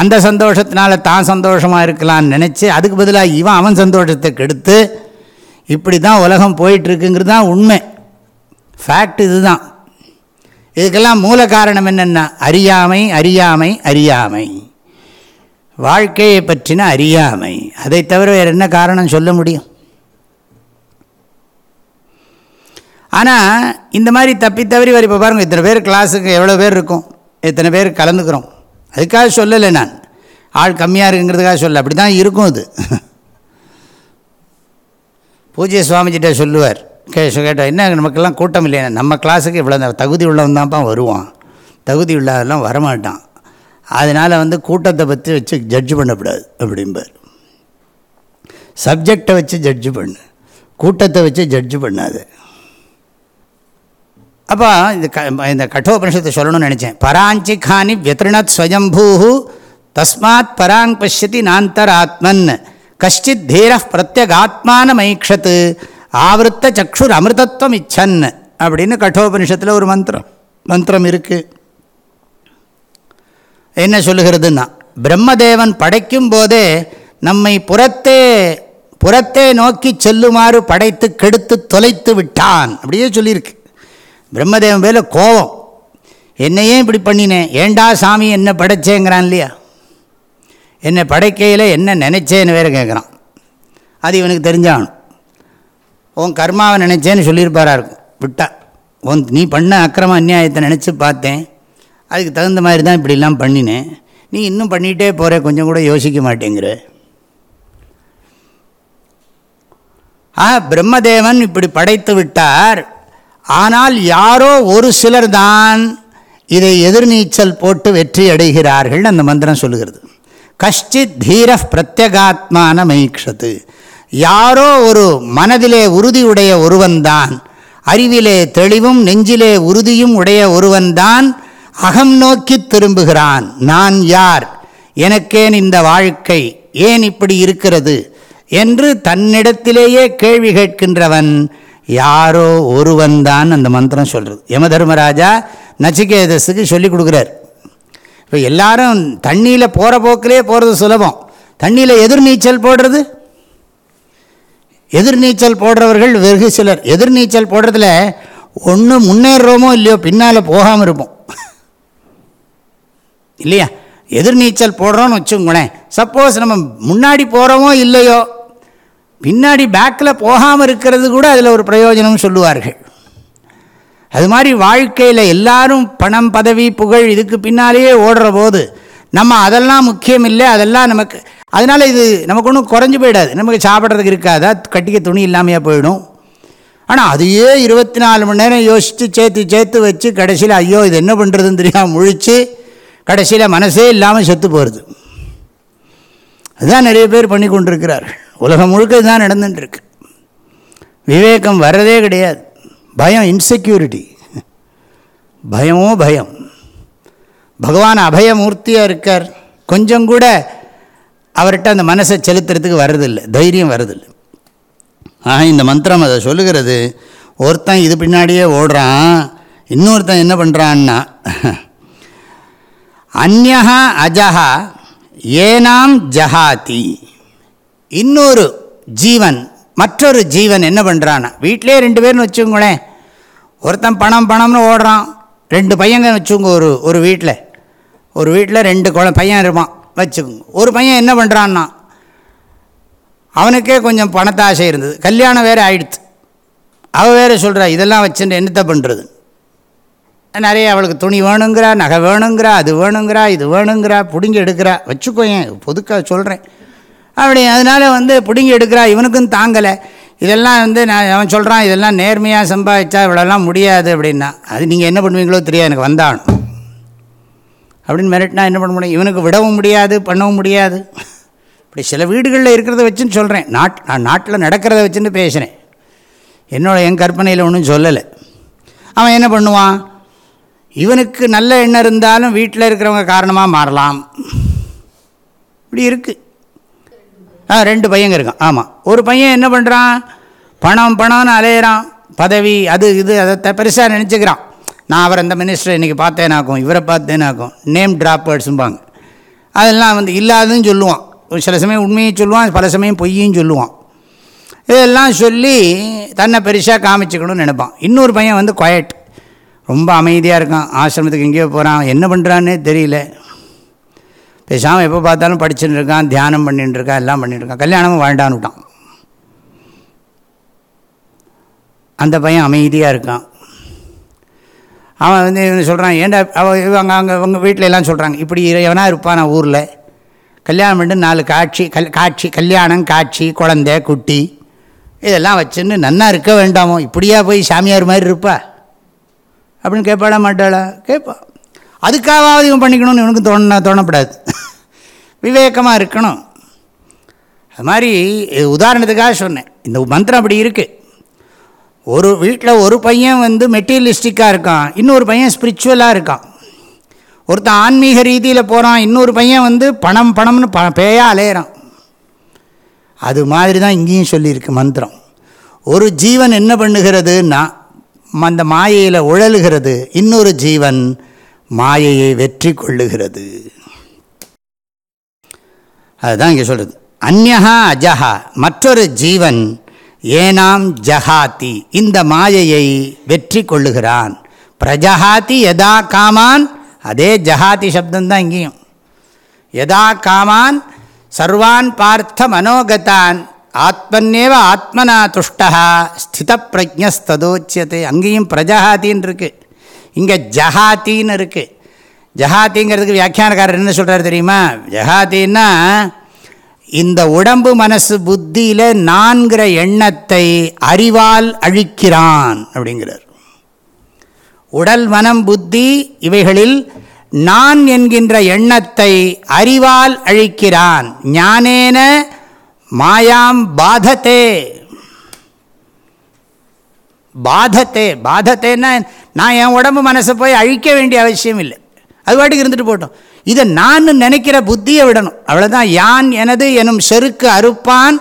அந்த சந்தோஷத்தினால தான் சந்தோஷமாக இருக்கலாம்னு நினச்சி அதுக்கு பதிலாக இவன் அவன் சந்தோஷத்தை கெடுத்து இப்படி தான் உலகம் போயிட்டுருக்குங்கிறது தான் உண்மை. ஃபேக்ட் இதுதான். இதுக்கெல்லாம் மூல காரணம் என்னென்னா அறியாமை அறியாமை அறியாமை. வாழ்க்கையை பற்றின அறியாமை. அதை தவிர வேறு என்ன காரணம் சொல்ல முடியும்? ஆனால் இந்த மாதிரி தப்பி தவறி வர இப்போ பாருங்கள் இத்தனை பேர் கிளாஸுக்கு எவ்வளோ பேர் இருக்கும் இத்தனை பேர் கலந்துக்கிறோம். அதுக்காக சொல்லலை நான். ஆள் கம்மியாக இருக்குங்கிறதுக்காக சொல்ல அப்படி தான் இருக்கும் அது. பூஜ்ய சுவாமிஜிட்ட சொல்லுவார். கே கேட்டால் என்ன நமக்கெல்லாம் கூட்டம் இல்லையா? நம்ம கிளாஸுக்கு இவ்வளோ தகுதி உள்ளவன் தான்ப்பா வருவான். தகுதி இல்லாதெல்லாம் வரமாட்டான். அதனால் வந்து கூட்டத்தை பற்றி வச்சு ஜட்ஜு பண்ணக்கூடாது அப்படிம்பார். சப்ஜெக்டை வச்சு ஜட்ஜு பண்ணு. கூட்டத்தை வச்சு ஜட்ஜு பண்ணாது. அப்போ இந்த க இந்த கட்டோபனிஷத்தை சொல்லணும்னு நினச்சேன். பராஞ்சி காணி வியத்ருணத் ஸ்வயம்பூ தஸ்மாத் பராங் பசியதி நாந்தராத்மன். கஷ்டித் தீர பிரத்யகாத்மான மைக்ஷத்து ஆவருத்த சக்ஷுர் அமிர்தத்வம் இச்சன் அப்படின்னு கட்டோபனிஷத்தில் ஒரு மந்திரம் மந்திரம் இருக்குது என்ன சொல்லுகிறதுன்னா பிரம்மதேவன் படைக்கும் போதே நம்மை புறத்தே புறத்தே நோக்கி செல்லுமாறு படைத்து கெடுத்து தொலைத்து விட்டான். அப்படியே சொல்லியிருக்கு. பிரம்மதேவன் பேரில் கோபம் என்னையே இப்படி பண்ணினேன் ஏண்டா சாமி என்ன படைச்சேங்கிறான் இல்லையா? என்னை படைக்கையில் என்ன நினச்சேன்னு வேறு கேட்குறான் அது இவனுக்கு தெரிஞ்சாகணும். உன் கர்மாவை நினச்சேன்னு சொல்லியிருப்பாரா இருக்கும். விட்டா. உன் நீ பண்ண அக்கிரம அந்நியாயத்தை நினச்சி பார்த்தேன். அதுக்கு தகுந்த மாதிரி தான் இப்படிலாம் பண்ணினேன் நீ இன்னும் பண்ணிகிட்டே போகிற கொஞ்சம் கூட யோசிக்க மாட்டேங்கிற. ஆ பிரம்மதேவன் இப்படி படைத்து விட்டார். ஆனால் யாரோ ஒரு சிலர் தான் இதை எதிர்நீச்சல் போட்டு வெற்றி அடைகிறார்கள் அந்த மந்திரம் சொல்லுகிறது. கஷ்டித் தீர பிரத்யகாத்மான மைக்ஷது யாரோ ஒரு மனதிலே உறுதியுடைய ஒருவன்தான் அறிவிலே தெளிவும் நெஞ்சிலே உறுதியும் உடைய ஒருவன்தான் அகம் நோக்கி திரும்புகிறான். நான் யார்? எனக்கேன் இந்த வாழ்க்கை ஏன் இப்படி இருக்கிறது? என்று தன்னிடத்திலேயே கேள்வி கேட்கின்றவன் யாரோ ஒருவன் தான் அந்த மந்திரம் சொல்கிறது யம தர்மராஜா நச்சிகேதஸுக்கு சொல்லிக் கொடுக்குறார். இப்போ எல்லாரும் தண்ணியில் போகிற போக்கிலே போகிறது சுலபம். தண்ணியில் எதிர்நீச்சல் போடுறது? எதிர்நீச்சல் போடுறவர்கள் வெகு சிலர். எதிர்நீச்சல் போடுறதுல ஒன்று முன்னேறுறோமோ இல்லையோ பின்னால் போகாமல் இருப்போம். இல்லையா? எதிர்நீச்சல் போடுறோன்னு வச்சுங்களேன் சப்போஸ் நம்ம முன்னாடி போகிறோமோ இல்லையோ பின்னாடி பேக்கில் போகாமல் இருக்கிறது கூட அதில் ஒரு பிரயோஜனம் சொல்லுவார்கள். அது மாதிரி வாழ்க்கையில் எல்லாரும் பணம் பதவி புகழ் இதுக்கு பின்னாலேயே ஓடுற போது நம்ம அதெல்லாம் முக்கியம் இல்லை அதெல்லாம் நமக்கு அதனால் இது நமக்கு ஒன்றும் குறைஞ்சி போயிடாது. நமக்கு சாப்பிட்றதுக்கு இருக்காதா? கட்டிக்க துணி இல்லாமையாக போயிடும். ஆனால் அதையே இருபத்தி நாலு மணி நேரம் யோசித்து சேர்த்து சேர்த்து வச்சு கடைசியில் ஐயோ இது என்ன பண்ணுறதுன்னு தெரியாமல் முழித்து கடைசியில் மனசே இல்லாமல் செத்து போகிறது அதுதான் நிறைய பேர் பண்ணி கொண்டிருக்கிறார்கள். உலகம் முழுக்க இதுதான் நடந்துட்டுருக்கு. விவேகம் வர்றதே கிடையாது. பயம் இன்செக்யூரிட்டி பயமோ பயம். பகவான் அபயமூர்த்தியாக இருக்கார். கொஞ்சம் கூட அவர்கிட்ட அந்த மனசை செலுத்துறதுக்கு வர்றதில்லை. தைரியம் வர்றதில்லை. ஆக இந்த மந்திரம் அதை சொல்லுகிறது. ஒருத்தன் இது பின்னாடியே ஓடுறான். இன்னொருத்தன் என்ன பண்ணுறான்னா அந்நா அஜஹா ஏனாம் ஜஹாதி. இன்னொரு ஜீவன் மற்றொரு ஜீவன் என்ன பண்ணுறான்னா வீட்டிலே ரெண்டு பேர்னு வச்சுக்கோங்களேன். ஒருத்தன் பணம் பணம்னு ஓடுறான். ரெண்டு பையங்க வச்சுக்கோங்க ஒரு ஒரு வீட்டில். ஒரு வீட்டில் ரெண்டு குழ பையன் இருப்பான் வச்சுக்கோங்க. ஒரு பையன் என்ன பண்ணுறான்னா அவனுக்கே கொஞ்சம் பணத்தாசை இருந்தது. கல்யாணம் வேறு ஆயிடுத்து. அவள் வேறு சொல்கிறா இதெல்லாம் வச்சுட்டு என்னத்தை பண்ணுறது நிறைய அவளுக்கு துணி வேணுங்கிறா நகை வேணுங்கிறா அது வேணுங்கிறா இது வேணுங்கிறா பிடுங்கி எடுக்கிறா. வச்சுக்கோ ஏன் பொதுக்காக சொல்கிறேன் அப்படி அதனால் வந்து பிடுங்கி எடுக்கிறா இவனுக்கும் தாங்கலை. இதெல்லாம் வந்து நான் அவன் சொல்கிறான் இதெல்லாம் நேர்மையாக சம்பாதிச்சா இவ்வளோலாம் முடியாது அப்படின்னா. அது நீங்கள் என்ன பண்ணுவீங்களோ தெரியாது எனக்கு வந்தாகணும். அப்படின்னு மிரட்டினா என்ன பண்ண முடியும்? இவனுக்கு விடவும் முடியாது பண்ணவும் முடியாது. இப்படி சில வீடுகளில் இருக்கிறத வச்சுன்னு சொல்கிறேன் நாட் நான் நாட்டில் நடக்கிறத வச்சுன்னு பேசுகிறேன் என்னோட என் கற்பனையில் ஒன்றும் சொல்லலை. அவன் என்ன பண்ணுவான்? இவனுக்கு நல்ல எண்ணம் இருந்தாலும் வீட்டில் இருக்கிறவங்க காரணமாக மாறலாம். இப்படி இருக்குது ஆ ரெண்டு பையங்க இருக்கான். ஆமாம் ஒரு பையன் என்ன பண்ணுறான் பணம் பணம்னு அலையிறான். பதவி அது இது அதை பெருசாக நினச்சிக்கிறான். நான் அவர் அந்த மினிஸ்டர் இன்றைக்கி பார்த்தேனாக்கும் இவரை பார்த்தேனாக்கும் நேம் ட்ராப்பர்ஸும்பாங்க அதெல்லாம் வந்து இல்லாதுன்னு சொல்லுவான். சில சமயம் உண்மையும் சொல்லுவான் பல சமயம் பொய்யும் சொல்லுவான். இதெல்லாம் சொல்லி தன்னை பெருசாக காமிச்சுக்கணும்னு நினைப்பான். இன்னொரு பையன் வந்து குவயட் ரொம்ப அமைதியாக இருக்கான். ஆசிரமத்துக்கு எங்கேயோ போகிறான் என்ன பண்ணுறான்னு தெரியல. பேசாமல் எப்போ பார்த்தாலும் படிச்சுட்டு இருக்கான் தியானம் பண்ணிட்டு இருக்கான் எல்லாம் பண்ணிட்டு இருக்கான் கல்யாணமும் வாழ்ண்டான்னு விட்டான். அந்த பையன் அமைதியாக இருக்கான். அவன் வந்து இவன் சொல்கிறான் ஏன்டா அவன் இவங்க அங்கே அவங்க வீட்டில் எல்லாம் சொல்கிறாங்க இப்படி எவனா இருப்பான் நான் ஊரில். கல்யாணம் பண்ணிட்டு நாலு காட்சி கல் காட்சி கல்யாணம் காட்சி குழந்தை குட்டி இதெல்லாம் வச்சுன்னு நன்னா இருக்க வேண்டாமோ? இப்படியா போய் சாமியார் மாதிரி இருப்பா? அப்படின்னு கேட்பாளா மாட்டாளா? கேட்பா அதுக்காகவாவது இவன் பண்ணிக்கணும்னு இவனுக்கு தோண தோணப்படாது. விவேகமாக இருக்கணும். அது மாதிரி உதாரணத்துக்காக சொன்னேன். இந்த மந்திரம் அப்படி இருக்குது ஒரு வீட்டில் ஒரு பையன் வந்து மெட்டீரியலிஸ்டிக்காக இருக்கான். இன்னொரு பையன் ஸ்பிரிச்சுவலாக இருக்கான். ஒருத்தன் ஆன்மீக ரீதியில் போகிறான் இன்னொரு பையன் வந்து பணம் பணம்னு ப பேயாக அலையிறான். அது மாதிரி தான் இங்கேயும் சொல்லியிருக்கு மந்திரம். ஒரு ஜீவன் என்ன பண்ணுகிறதுன்னா அந்த மாயையில் உழலுகிறது. இன்னொரு ஜீவன் மாயையை வெற்றி கொள்ளுகிறது. அதுதான் இங்கே சொல்கிறது அந்நகா அஜஹா மற்றொரு ஜீவன் ஏனாம் ஜஹாத்தி இந்த மாயையை வெற்றி கொள்ளுகிறான். பிரஜஹாத்தி எதா காமான் அதே ஜஹாதி சப்தந்தான் இங்கேயும். எதா காமான் சர்வான் பார்த்த மனோகதான் ஆத்மன்னேவ ஆத்மனா துஷ்டா ஸ்தித பிரஜஸ்ததோச்சியத்தை அங்கேயும் பிரஜஹாத்தின்னு இருக்குது இங்கே ஜஹாத்தின்னு இருக்குது ஜஹாத்திங்கிறதுக்கு வியாக்கியானக்காரர் என்ன சொல்கிறார் தெரியுமா? ஜஹாத்தின்னா இந்த உடம்பு மனசு புத்தியில் நான்கிற எண்ணத்தை அறிவால் அழிக்கிறான் அப்படிங்கிறார். உடல் மனம் புத்தி இவைகளில் நான் என்கின்ற எண்ணத்தை அறிவால் அழிக்கிறான். ஞானேன மாயாம் பாதத்தே. பாதத்தே பாதத்தேன்னா நான் என் உடம்பு மனசை போய் அழிக்க வேண்டிய அவசியம் இல்லை அது பாட்டுக்கு இருந்துட்டு போட்டோம் இதை நான் நினைக்கிற புத்தியை விடணும். அவ்வளோதான் யான் எனது எனும் செருக்கு அறுப்பான்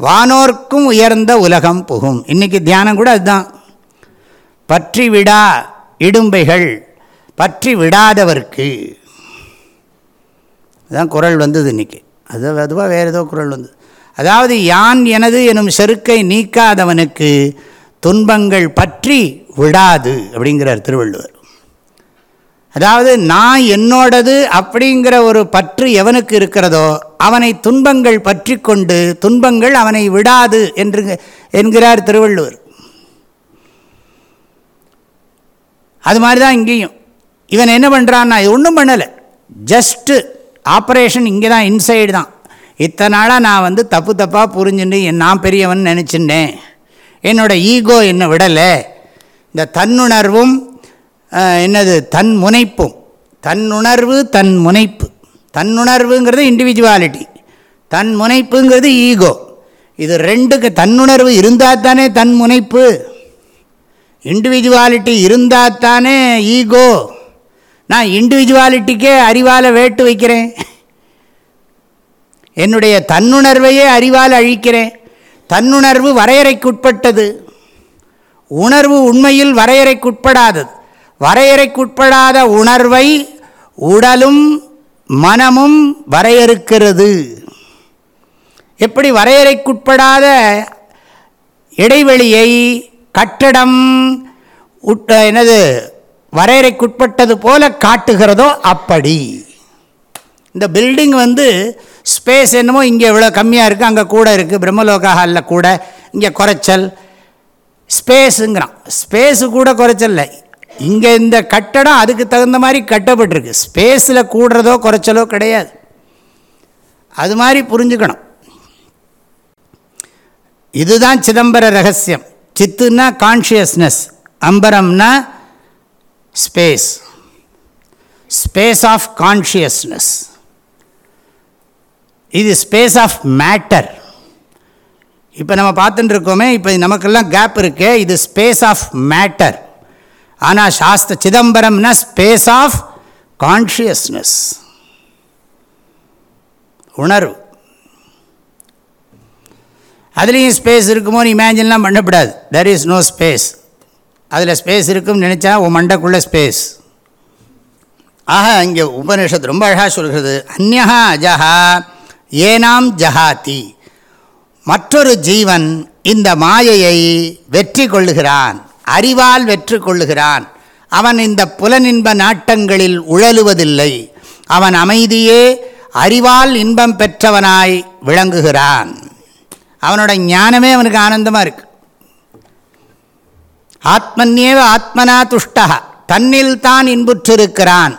வானோர்க்கும் உயர்ந்த உலகம் புகும். இன்றைக்கி தியானம் கூட அதுதான். பற்றி விடா இடும்பைகள் பற்றி விடாதவர்க்கு. அதுதான் குரல் வந்தது இன்றைக்கி அது அதுவாக வேறு ஏதோ குரல் வந்தது. அதாவது யான் எனது எனும் செருக்கை நீக்காதவனுக்கு துன்பங்கள் பற்றி விடாது அப்படிங்கிறார் திருவள்ளுவர். அதாவது நான் என்னோடது அப்படிங்கிற ஒரு பற்று எவனுக்கு இருக்கிறதோ அவனை துன்பங்கள் பற்றி கொண்டு துன்பங்கள் அவனை விடாது என்று என்கிறார் திருவள்ளுவர். அது மாதிரி தான் இங்கேயும். இவன் என்ன பண்ணுறான்னா இது ஒன்றும் பண்ணலை. ஜஸ்ட்டு ஆப்ரேஷன் இங்கே தான் இன்சைடு தான். இத்தனை நாளாக நான் வந்து தப்பு தப்பாக புரிஞ்சுட்டு நான் பெரியவன் நினச்சிட்டேன். என்னோடய ஈகோ என்னை விடலை? இந்த தன்னுணர்வும் என்னது தன் முனைப்பும் தன்னுணர்வு தன் முனைப்பு தன்னுணர்வுங்கிறது இண்டிவிஜுவாலிட்டி தன் முனைப்புங்கிறது ஈகோ. இது ரெண்டுக்கு தன்னுணர்வு இருந்தால் தானே தன் முனைப்பு இண்டிவிஜுவாலிட்டி இருந்தால் தானே ஈகோ? நான் இண்டிவிஜுவாலிட்டிக்கே அறிவால் வேட்டு வைக்கிறேன். என்னுடைய தன்னுணர்வையே அறிவால் அழிக்கிறேன். தன்னுணர்வு வரையறைக்குட்பட்டது. உணர்வு உண்மையில் வரையறைக்குட்படாதது. வரையறைக்குட்படாத உணர்வை உடலும் மனமும் வரையறுக்கிறது. எப்படி வரையறைக்குட்படாத இடைவெளியை கட்டடம் உட் என்னது வரையறைக்குட்பட்டது போல காட்டுகிறதோ அப்படி. இந்த பில்டிங் வந்து ஸ்பேஸ் என்னமோ இங்கே இவ்வளோ கம்மியாக இருக்குது அங்கே கூட இருக்குது பிரம்மலோகா ஹாலில் கூட இங்கே குறைச்சல். ஸ்பேஸுங்கிறான் ஸ்பேஸு கூட குறைச்சல்ல. இங்கே இந்த கட்டடம் அதுக்கு தகுந்த மாதிரி கட்டப்பட்டிருக்கு. ஸ்பேஸில் கூடுறதோ குறைச்சலோ கிடையாது. அது மாதிரி புரிஞ்சுக்கணும். இதுதான் சிதம்பர ரகசியம். சித்துன்னா கான்ஷியஸ்னஸ் அம்பரம்னா ஸ்பேஸ் ஸ்பேஸ் ஆஃப் கான்ஷியஸ்னஸ் இது ஸ்பேஸ் ஆஃப் மேட்டர் இப்போ நம்ம பார்த்துட்டு இருக்கோமே இப்போ நமக்கெல்லாம் கேப் இருக்கு. இது ஸ்பேஸ் ஆஃப் மேட்டர் ஆனால் சாஸ்திர சிதம்பரம்னா ஸ்பேஸ் ஆஃப் கான்ஷியஸ்னஸ் உணர்வு. அதுலேயும் ஸ்பேஸ் இருக்குமோன்னு இமேஜின்லாம் பண்ணக்கூடாது. தெர் இஸ் நோ ஸ்பேஸ் அதில் ஸ்பேஸ் இருக்கும்னு நினச்சா உன் மண்டக்குள்ளே ஸ்பேஸ் ஆக இங்கே உபனிஷத்து ரொம்ப அழகாக சொல்கிறது. அந்நா அஜஹா. ஏனாம் ஜஹாதி. மற்றொரு ஜீவன் இந்த மாயையை வெற்றி கொள்ளுகிறான் அறிவால் வெற்றி கொள்ளுகிறான் அவன் இந்த புலனின்ப நாட்டங்களில் உழலுவதில்லை. அவன் அமைதியே அறிவால் இன்பம் பெற்றவனாய் விளங்குகிறான். அவனோட ஞானமே அவனுக்கு ஆனந்தமாக இருக்கு. ஆத்மன்யேவ ஆத்மனா துஷ்டா தன்னில் தான் இன்புற்றிருக்கிறான்.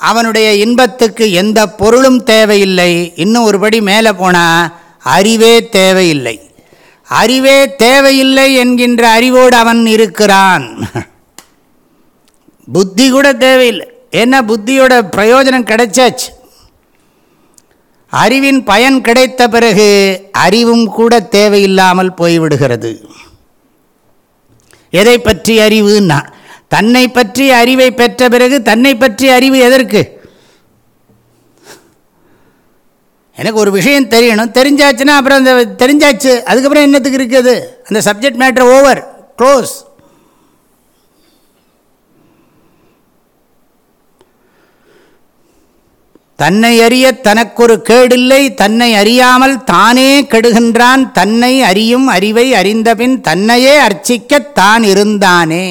அவனுடைய இன்பத்துக்கு எந்த பொருளும் தேவையில்லை. இன்னும் ஒருபடி மேலே போனால் அறிவே தேவையில்லை. அறிவே தேவையில்லை என்கின்ற அறிவோடு அவன் இருக்கிறான். [laughs] புத்தி கூட தேவையில்லை. ஏன்னா புத்தியோட பிரயோஜனம் கிடைச்சாச்சு. அறிவின் பயன் கிடைத்த பிறகு அறிவும் கூட தேவையில்லாமல் போய்விடுகிறது. எதை பற்றி அறிவுன்னா தன்னை பற்றி அறிவை பெற்ற பிறகு தன்னை பற்றி அறிவு எதற்கு? எனக்கு ஒரு விஷயம் தெரியணும். தெரிஞ்சாச்சுன்னா அப்புறம் அந்த தெரிஞ்சாச்சு. அதுக்கப்புறம் என்னத்துக்கு இருக்குது அந்த சப்ஜெக்ட் மேட்ரு ஓவர் க்ளோஸ் தன்னை அறிய தனக்கொரு கேடில்லை தன்னை அறியாமல் தானே கெடுகின்றான். தன்னை அறியும் அறிவை அறிந்தபின் தன்னையே அர்ச்சிக்கத் தான் இருந்தானே.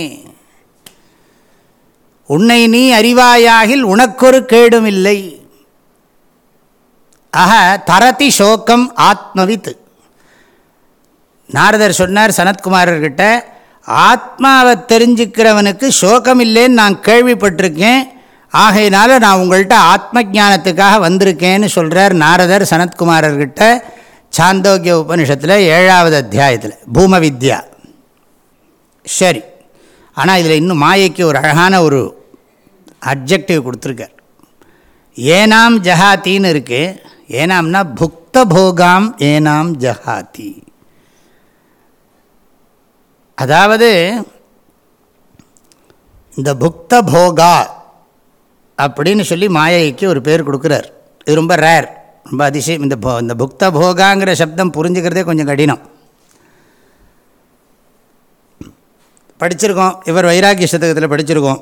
உன்னை நீ அறிவாயாகில் உனக்கொரு கேடும் இல்லை ஆக தரதி சோகம் ஆத்மவித். நாரதர் சொன்னார் சனத்குமாரர்கிட்ட ஆத்மாவை தெரிஞ்சுக்கிறவனுக்கு சோகம் இல்லைன்னு நான் கேள்விப்பட்டிருக்கேன். ஆகையினால நான் உங்கள்கிட்ட ஆத்ம ஜானத்துக்காக வந்திருக்கேன்னு சொல்கிறார் நாரதர் சனத்குமாரர்கிட்ட சாந்தோக்கிய உபனிஷத்தில் ஏழாவது அத்தியாயத்தில் பூம வித்யா சரி. ஆனால் இதில் இன்னும் மாயைக்கு ஒரு அழகான ஒரு அப்ஜெக்டிவ் கொடுத்துருக்கார். ஏனாம் ஜஹாத்தின்னு இருக்குது ஏனாம்னா புக்த போகாம் ஏனாம் ஜஹாதி அதாவது இந்த புக்த போகா அப்படின்னு சொல்லி மாயைக்கு ஒரு பேர் கொடுக்குறார். இது ரொம்ப ரேர் ரொம்ப அதிசயம். இந்த போ இந்த புக்த போகாங்கிற சப்தம் புரிஞ்சுக்கிறதே கொஞ்சம் கடினம். படிச்சிருக்கோம். இவர் வைராக்கிய சதகத்தில் படிச்சிருக்கோம்.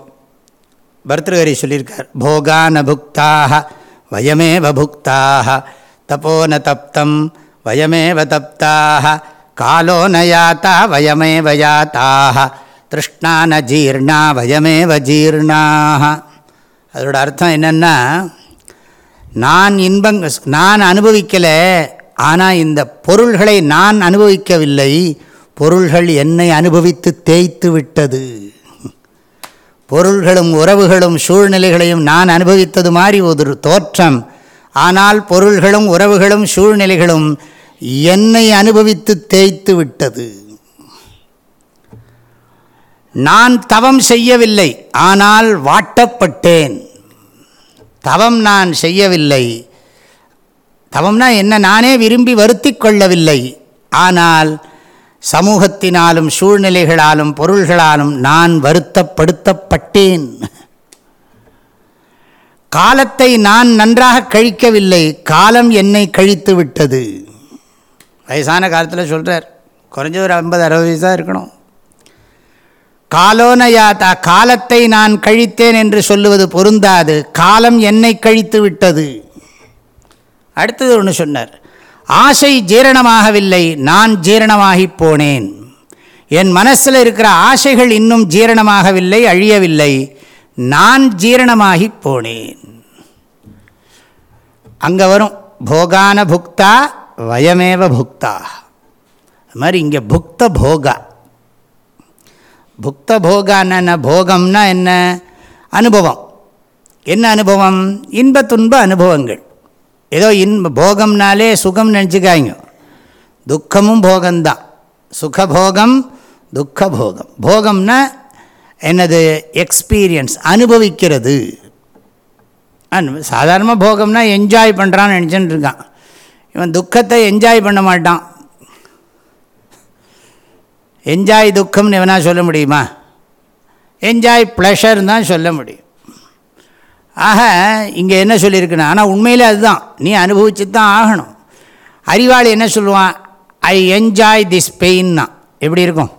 பர்தகரி சொல்லியிருக்கார். போகான புக்தாக வயமேவ புக்தாக தப்போ தப்தம் வயமேவ தப்தாக காலோ நயாத்தா வயமேவ யாத்தாக திருஷ்ணா ந ஜீர்ணா வயமேவ ஜீர்ணாக அதோட அர்த்தம் என்னென்னா நான் இன்பங்க நான் அனுபவிக்கலை ஆனால் இந்த பொருள்களை நான் அனுபவிக்கவில்லை பொருள்கள் என்னை அனுபவித்து தேய்த்து விட்டது. பொருள்களும் உறவுகளும் சூழ்நிலைகளையும் நான் அனுபவித்தது மாதிரி ஒரு தோற்றம். ஆனால் பொருள்களும் உறவுகளும் சூழ்நிலைகளும் என்னை அனுபவித்து தேய்த்து விட்டது. நான் தவம் செய்யவில்லை ஆனால் வாட்டப்பட்டேன். தவம் நான் செய்யவில்லை. தவம்னா என்ன? நானே விரும்பி வருத்தி கொள்ளவில்லை. ஆனால் சமூகத்தினாலும் சூழ்நிலைகளாலும் பொருள்களாலும் நான் வருத்தப்படுத்தப்பட்டேன். காலத்தை நான் நன்றாக கழிக்கவில்லை காலம் என்னை கழித்து விட்டது. வயசான காலத்தில் சொல்கிறார் குறைஞ்ச ஒரு ஐம்பது அறுபது வயசாக இருக்கணும். காலோனயாத்தா காலத்தை நான் கழித்தேன் என்று சொல்லுவது பொருந்தாது காலம் என்னை கழித்து விட்டது. அடுத்தது ஒன்று சொன்னார் ஆசை ஜீரணமாகவில்லை நான் ஜீரணமாகி போனேன். என் மனசில் இருக்கிற ஆசைகள் இன்னும் ஜீரணமாகவில்லை அழியவில்லை. நான் ஜீரணமாகி போனேன். அங்கே வரும் போகான புக்தா வயமேவ புக்தா. அது மாதிரி இங்கே புக்த போகா. புக்த போகான போகம்னா என்ன? அனுபவம். என்ன அனுபவம்? இன்ப துன்ப அனுபவங்கள். ஏதோ இன்ப போகம்னாலே சுகம் நினச்சிக்காய்ங்க. துக்கமும் போகம்தான். சுகபோகம் துக்கபோகம். போகம்னா என்னது? எக்ஸ்பீரியன்ஸ் அனுபவிக்கிறது. அனு சாதாரணமாக போகம்னா என்ஜாய் பண்ணுறான்னு நினச்சிட்டு இருக்கான். இவன் துக்கத்தை என்ஜாய் பண்ண மாட்டான். என்ஜாய் துக்கம்னு எவனா சொல்ல முடியுமா? என்ஜாய் ப்ளஷர்னு தான் சொல்ல முடியும். ஆக இங்கே என்ன சொல்லியிருக்குன்னா ஆனால் உண்மையில் அதுதான். நீ அனுபவிச்சு தான் ஆகணும். அறிவாளி என்ன சொல்லுவான்? ஐ என்ஜாய் திஸ் பெயின்னா எப்படி இருக்கும்?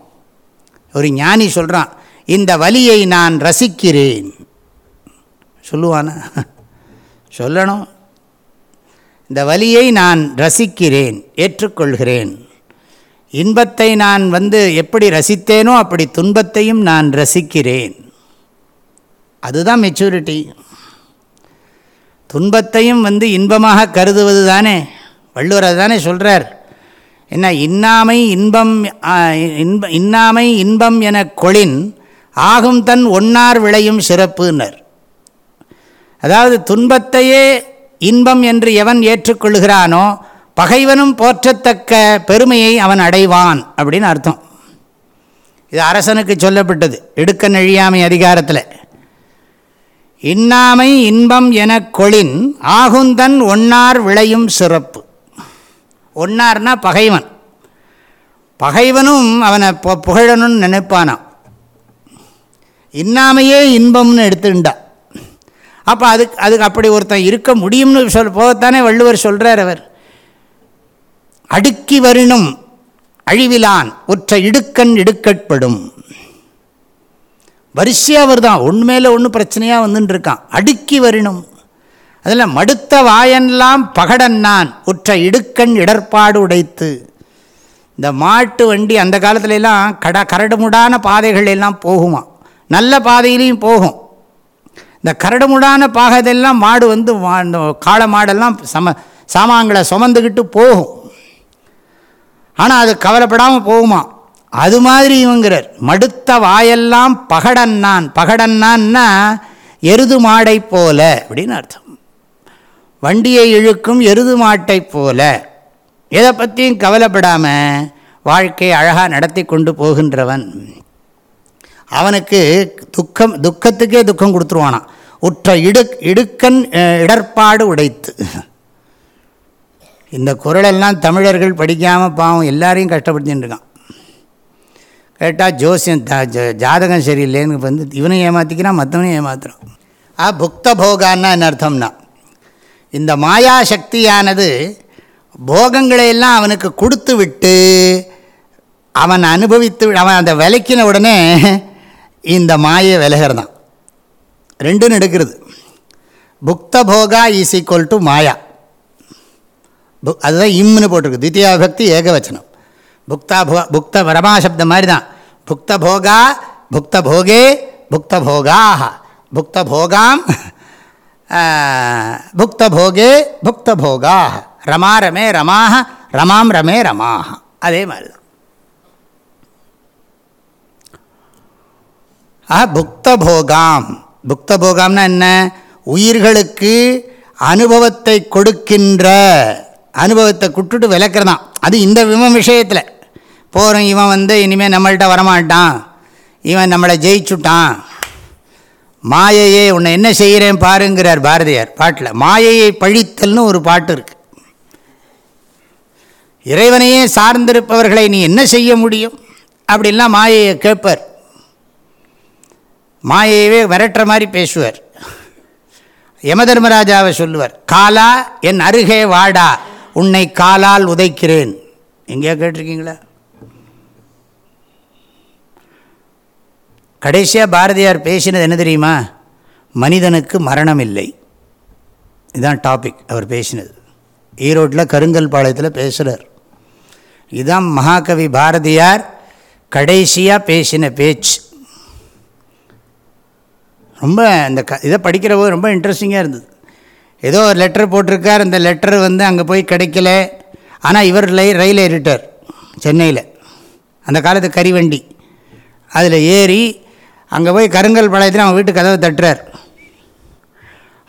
ஒரு ஞானி சொல்கிறான் இந்த வலியை நான் ரசிக்கிறேன். சொல்லுவானா? சொல்லணும். இந்த வலியை நான் ரசிக்கிறேன் ஏற்றுக்கொள்கிறேன். இன்பத்தை நான் வந்து எப்படி ரசித்தேனோ அப்படி துன்பத்தையும் நான் ரசிக்கிறேன். அதுதான் மெச்சூரிட்டி துன்பத்தையும் வந்து இன்பமாக கருதுவது தானே வள்ளுவர் தானே சொல்கிறார் என்ன இன்னாமை இன்பம் இன்ப இன்னாமை இன்பம் என கொளின் ஆகும் தன் ஒன்னார் விளையும் சிறப்புன்னர். அதாவது துன்பத்தையே இன்பம் என்று எவன் ஏற்றுக்கொள்கிறானோ பகைவனும் போற்றத்தக்க பெருமையை அவன் அடைவான் அப்படின்னு அர்த்தம். இது அரசனுக்கு சொல்லப்பட்டது எடுக்க நெழியாமை அதிகாரத்தில். இன்னாமை இன்பம் என கொளின் ஆகுந்தன் ஒன்னார் விளையும் சிறப்பு. ஒன்னார்னா பகைவன். பகைவனும் அவனை புகழணும்னு நினைப்பானான் இன்னாமையே இன்பம்னு எடுத்துண்டா. அப்போ அதுக்கு அதுக்கு அப்படி ஒருத்தன் இருக்க முடியும்னு சொல் போகத்தானே வள்ளுவர் சொல்கிறார் அவர். அடுக்கி வருணும் அழிவிலான் ஒற்ற இடுக்கண் இடுக்கட்படும். வரிசையாக வருதான். ஒன்று மேலே ஒன்று பிரச்சனையாக வந்துட்டுருக்கான் அடுக்கி வரணும் அதில் மடுத்த வாயெல்லாம் பகடன் நான். உற்ற இடுக்கண் இடர்பாடு உடைத்து. இந்த மாட்டு வண்டி அந்த காலத்துலலாம் கட கரடுமுடான பாதைகள் எல்லாம் போகுமா நல்ல பாதையிலையும் போகும். இந்த கரடுமுடான பாகதெல்லாம் மாடு வந்து இந்த காளை மாடெல்லாம் சம சாமான்களை சுமந்துக்கிட்டு போகும். ஆனால் அது கவலைப்படாமல் போகுமா அது மாதிரி இவங்கிறார். மடுத்த வாயெல்லாம் பகடன்னான். பகடன்னான்னா எருது மாடை போல அப்படின்னு அர்த்தம். வண்டியை இழுக்கும் எருது மாட்டை போல. எதை பற்றியும் கவலைப்படாமல் வாழ்க்கையை அழகாக நடத்தி கொண்டு போகின்றவன். அவனுக்கு துக்கம் துக்கத்துக்கே துக்கம் கொடுத்துருவானான் உற்ற இடு இடுக்கன் இடர்பாடு உடைத்து. இந்த குரலெல்லாம் தமிழர்கள் படிக்காமல் பாவம் எல்லாரையும் கஷ்டப்படுத்தின்னு இருக்கான் கேட்டால் ஜோசியம் ஜாதகம் சரியில்லைன்னு வந்து இவனையும் ஏமாற்றிக்கிறான் மற்றவனையும் ஏமாத்துறான். ஆ புக்த போகான்னா என்ன அர்த்தம்னா இந்த மாயா சக்தியானது போகங்களையெல்லாம் அவனுக்கு கொடுத்து விட்டு அவன் அனுபவித்து அவன் அந்த விலைக்கின உடனே இந்த மாயை விலகிறதான். ரெண்டும் எடுக்கிறது. புக்த போகா இஸ் ஈக்குவல் டு மாயா அதுதான் இம்னு போட்டிருக்கு. தித்தியா பக்தி ஏகவச்சனம். புக்தா போ புக்த ரமாசப்தம் மாதிரி தான் புக்த போகா புக்த போகே புக்த போகாக புக்த போகாம் புக்த போகே புக்த போகாக ரமா ரமே ரமாக ரமாம் ரமே ரமாக அதே மாதிரி தான் புக்த போகாம் புக்த போகாம்னா என்ன? உயிர்களுக்கு அனுபவத்தை கொடுக்கின்ற அனுபவத்தை குட்டுட்டு விளக்குறதான். அது இந்த விம விஷயத்தில். போகிறோம் இவன் வந்து இனிமேல் நம்மள்கிட்ட வரமாட்டான். இவன் நம்மளை ஜெயிச்சுட்டான். மாயையே உன்னை என்ன செய்கிறேன் பாருங்கிறார் பாரதியார் பாட்டில். மாயையை பழித்தல்னு ஒரு பாட்டு இருக்கு. இறைவனையே சார்ந்திருப்பவர்களை நீ என்ன செய்ய முடியும்? அப்படின்லாம் மாயையை கேட்பார். மாயையவே விரட்டுற மாதிரி பேசுவார். யமதர்மராஜாவை சொல்லுவார் காலா என் அருகே வாடா உன்னை காலால் உதைக்கிறேன். எங்கேயா கேட்டிருக்கீங்களா? கடைசியாக பாரதியார் பேசினது என்ன தெரியுமா? மனிதனுக்கு மரணம் இல்லை இதுதான் டாபிக் அவர் பேசினது. ஈரோட்டில் கருங்கல் பாளையத்தில் பேசுகிறார் இதுதான் மகாகவி பாரதியார் கடைசியாக பேசின பேச்சு. ரொம்ப இந்த க இதை படிக்கிற போது ரொம்ப இன்ட்ரெஸ்டிங்காக இருந்தது. ஏதோ ஒரு லெட்டர் போட்டிருக்கார் அந்த லெட்டர் வந்து அங்கே போய் கிடைக்கல. ஆனால் இவர் லை ரயில் ஏறிட்டார் சென்னையில். அந்த காலத்து கறிவண்டி அதில் ஏறி அங்கே போய் கருங்கல் பழையத்தில் அவன் வீட்டு கதவை தட்டுறார்.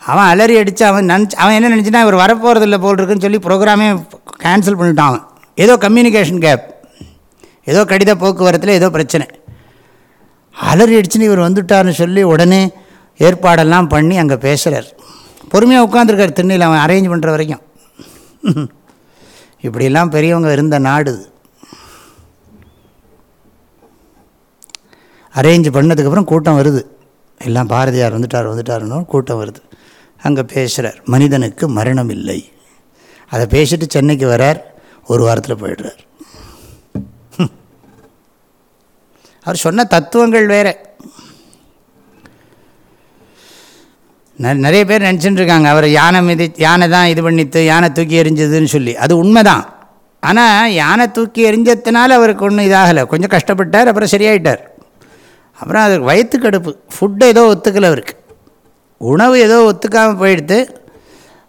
அவன் அலறி அடித்து அவன் நினச்சி அவன் என்ன நினச்சினா இவர் வரப்போகிறது இல்லை போல் இருக்குன்னு சொல்லி ப்ரோக்ராமே கேன்சல் பண்ணிட்டான் அவன். ஏதோ கம்யூனிகேஷன் கேப் ஏதோ கடித போக்குவரத்தில் ஏதோ பிரச்சனை. அலறி அடிச்சுன்னு இவர் வந்துட்டார்னு சொல்லி உடனே ஏற்பாடெல்லாம் பண்ணி அங்கே பேசுகிறார் பொறுமையாக உட்காந்துருக்கார் திண்ணையில் அவன் அரேஞ்ச் பண்ணுற வரைக்கும். [laughs] இப்படிலாம் பெரியவங்க இருந்த நாடு அரேஞ்ச் பண்ணதுக்கப்புறம் கூட்டம் வருது. எல்லாம் பாரதியார் வந்துட்டார் வந்துட்டாருன்னு கூட்டம் வருது. அங்கே பேசுகிறார் மனிதனுக்கு மரணம் இல்லை அதை பேசிட்டு சென்னைக்கு வரார் ஒரு வாரத்தில் போயிடுறார். [laughs] அவர் சொன்ன தத்துவங்கள் வேறு. ந- நிறைய பேர் நினச்சிட்டு இருக்காங்க அவர் யானை மிதி யானை தான் இது பண்ணித்து யானை தூக்கி எறிஞ்சதுன்னு சொல்லி. அது உண்மைதான். ஆனால் யானை தூக்கி எறிஞ்சதுனால அவருக்கு ஒன்றும் இதாகலை. கொஞ்சம் கஷ்டப்பட்டார் அப்புறம் சரியாயிட்டார். அப்புறம் அது வயிற்றுக்கடுப்பு ஃபுட்டு ஏதோ ஒத்துக்கலை அவருக்கு. உணவு ஏதோ ஒத்துக்காமல் போயிடுத்து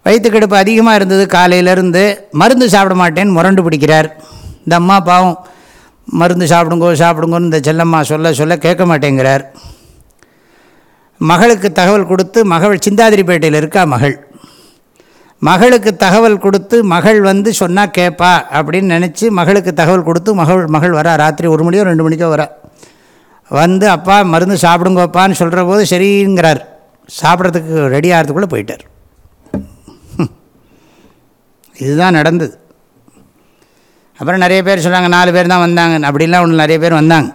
வயிற்றுக்கடுப்பு அதிகமாக இருந்தது காலையிலேருந்து மருந்து சாப்பிட மாட்டேன்னு முரண்டு பிடிக்கிறார். இந்த அம்மா பாவம் மருந்து சாப்பிடுங்கோ சாப்பிடுங்கோன்னு இந்த செல்லம்மா சொல்ல சொல்ல கேட்க மாட்டேங்கிறார். மகளுக்கு தகவல் கொடுத்து மகள் சிந்தாதிரிப்பேட்டையில் இருக்கா மகள்? மகளுக்கு தகவல் கொடுத்து மகள் வந்து சொன்னால் கேட்பா அப்படின்னு நினச்சி மகளுக்கு தகவல் கொடுத்து மகள் மகள் வரா ராத்திரி ஒரு மணியோ ரெண்டு மணிக்கோ வரா. வந்து அப்பா மருந்து சாப்பிடுங்கப்பான்னு சொல்கிற போது சரிங்கிறார். சாப்பிட்றதுக்கு ரெடி ஆகிறதுக்குள்ளே போயிட்டார். இதுதான் நடந்தது. அப்புறம் நிறைய பேர் சொன்னாங்க நாலு பேர் தான் வந்தாங்க. அப்படிலாம் ஒன்று நிறைய பேர் வந்தாங்க.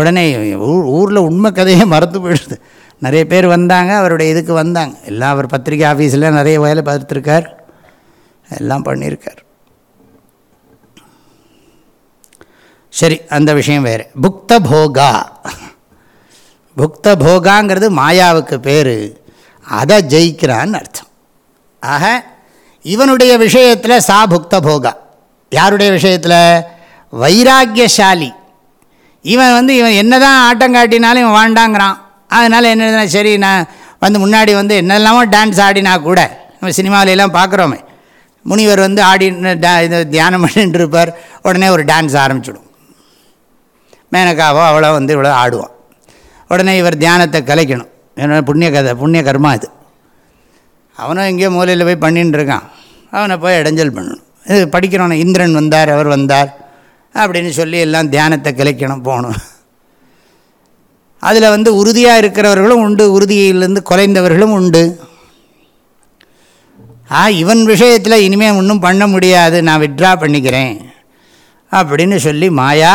உடனே ஊர் ஊரில் உண்மை கதையே மறந்து போயிடுது. நிறைய பேர் வந்தாங்க அவருடைய இதுக்கு வந்தாங்க. எல்லாம் அவர் பத்திரிக்கை ஆஃபீஸில் நிறைய வேலை பார்த்துருக்கார் எல்லாம் பண்ணியிருக்கார். சரி அந்த விஷயம் வேறு. புக்த போகா புக்த போகாங்கிறது மாயாவுக்கு பேர். அதை ஜெயிக்கிறான்னு அர்த்தம். ஆக இவனுடைய விஷயத்தில் சா புக்த போகா யாருடைய விஷயத்தில்? வைராக்கியசாலி. இவன் வந்து இவன் என்ன தான் ஆட்டம் காட்டினாலும் இவன் வாண்டாங்கிறான் அதனால் என்ன சரி நான் வந்து முன்னாடி வந்து என்னெல்லாமோ டான்ஸ் ஆடினா கூட நம்ம சினிமாவிலெல்லாம் பார்க்குறோமே. முனிவர் வந்து ஆடி இது தியானம் பண்ணிட்டு இருப்பார். உடனே ஒரு டான்ஸ் ஆரம்பிச்சிடும். மேனக்காவோ அவ்வளோ வந்து இவ்வளோ ஆடுவான். உடனே இவர் தியானத்தை கலைக்கணும். ஏன்னா புண்ணிய கதை புண்ணிய கர்மா இது. அவனும் எங்கேயோ மூலையில் போய் பண்ணின்னு இருக்கான். அவனை போய் இடைஞ்சல் பண்ணணும். இது படிக்கிறவனை இந்திரன் வந்தார் அவர் வந்தார் அப்படின்னு சொல்லி எல்லாம் தியானத்தை கிளைக்கணும் போகணும். அதில் வந்து உறுதியாக இருக்கிறவர்களும் உண்டு உறுதியிலிருந்து குறைந்தவர்களும் உண்டு. ஆ இவன் விஷயத்தில் இனிமேல் ஒன்றும் பண்ண முடியாது நான் விட்ரா பண்ணிக்கிறேன் அப்படின்னு சொல்லி மாயா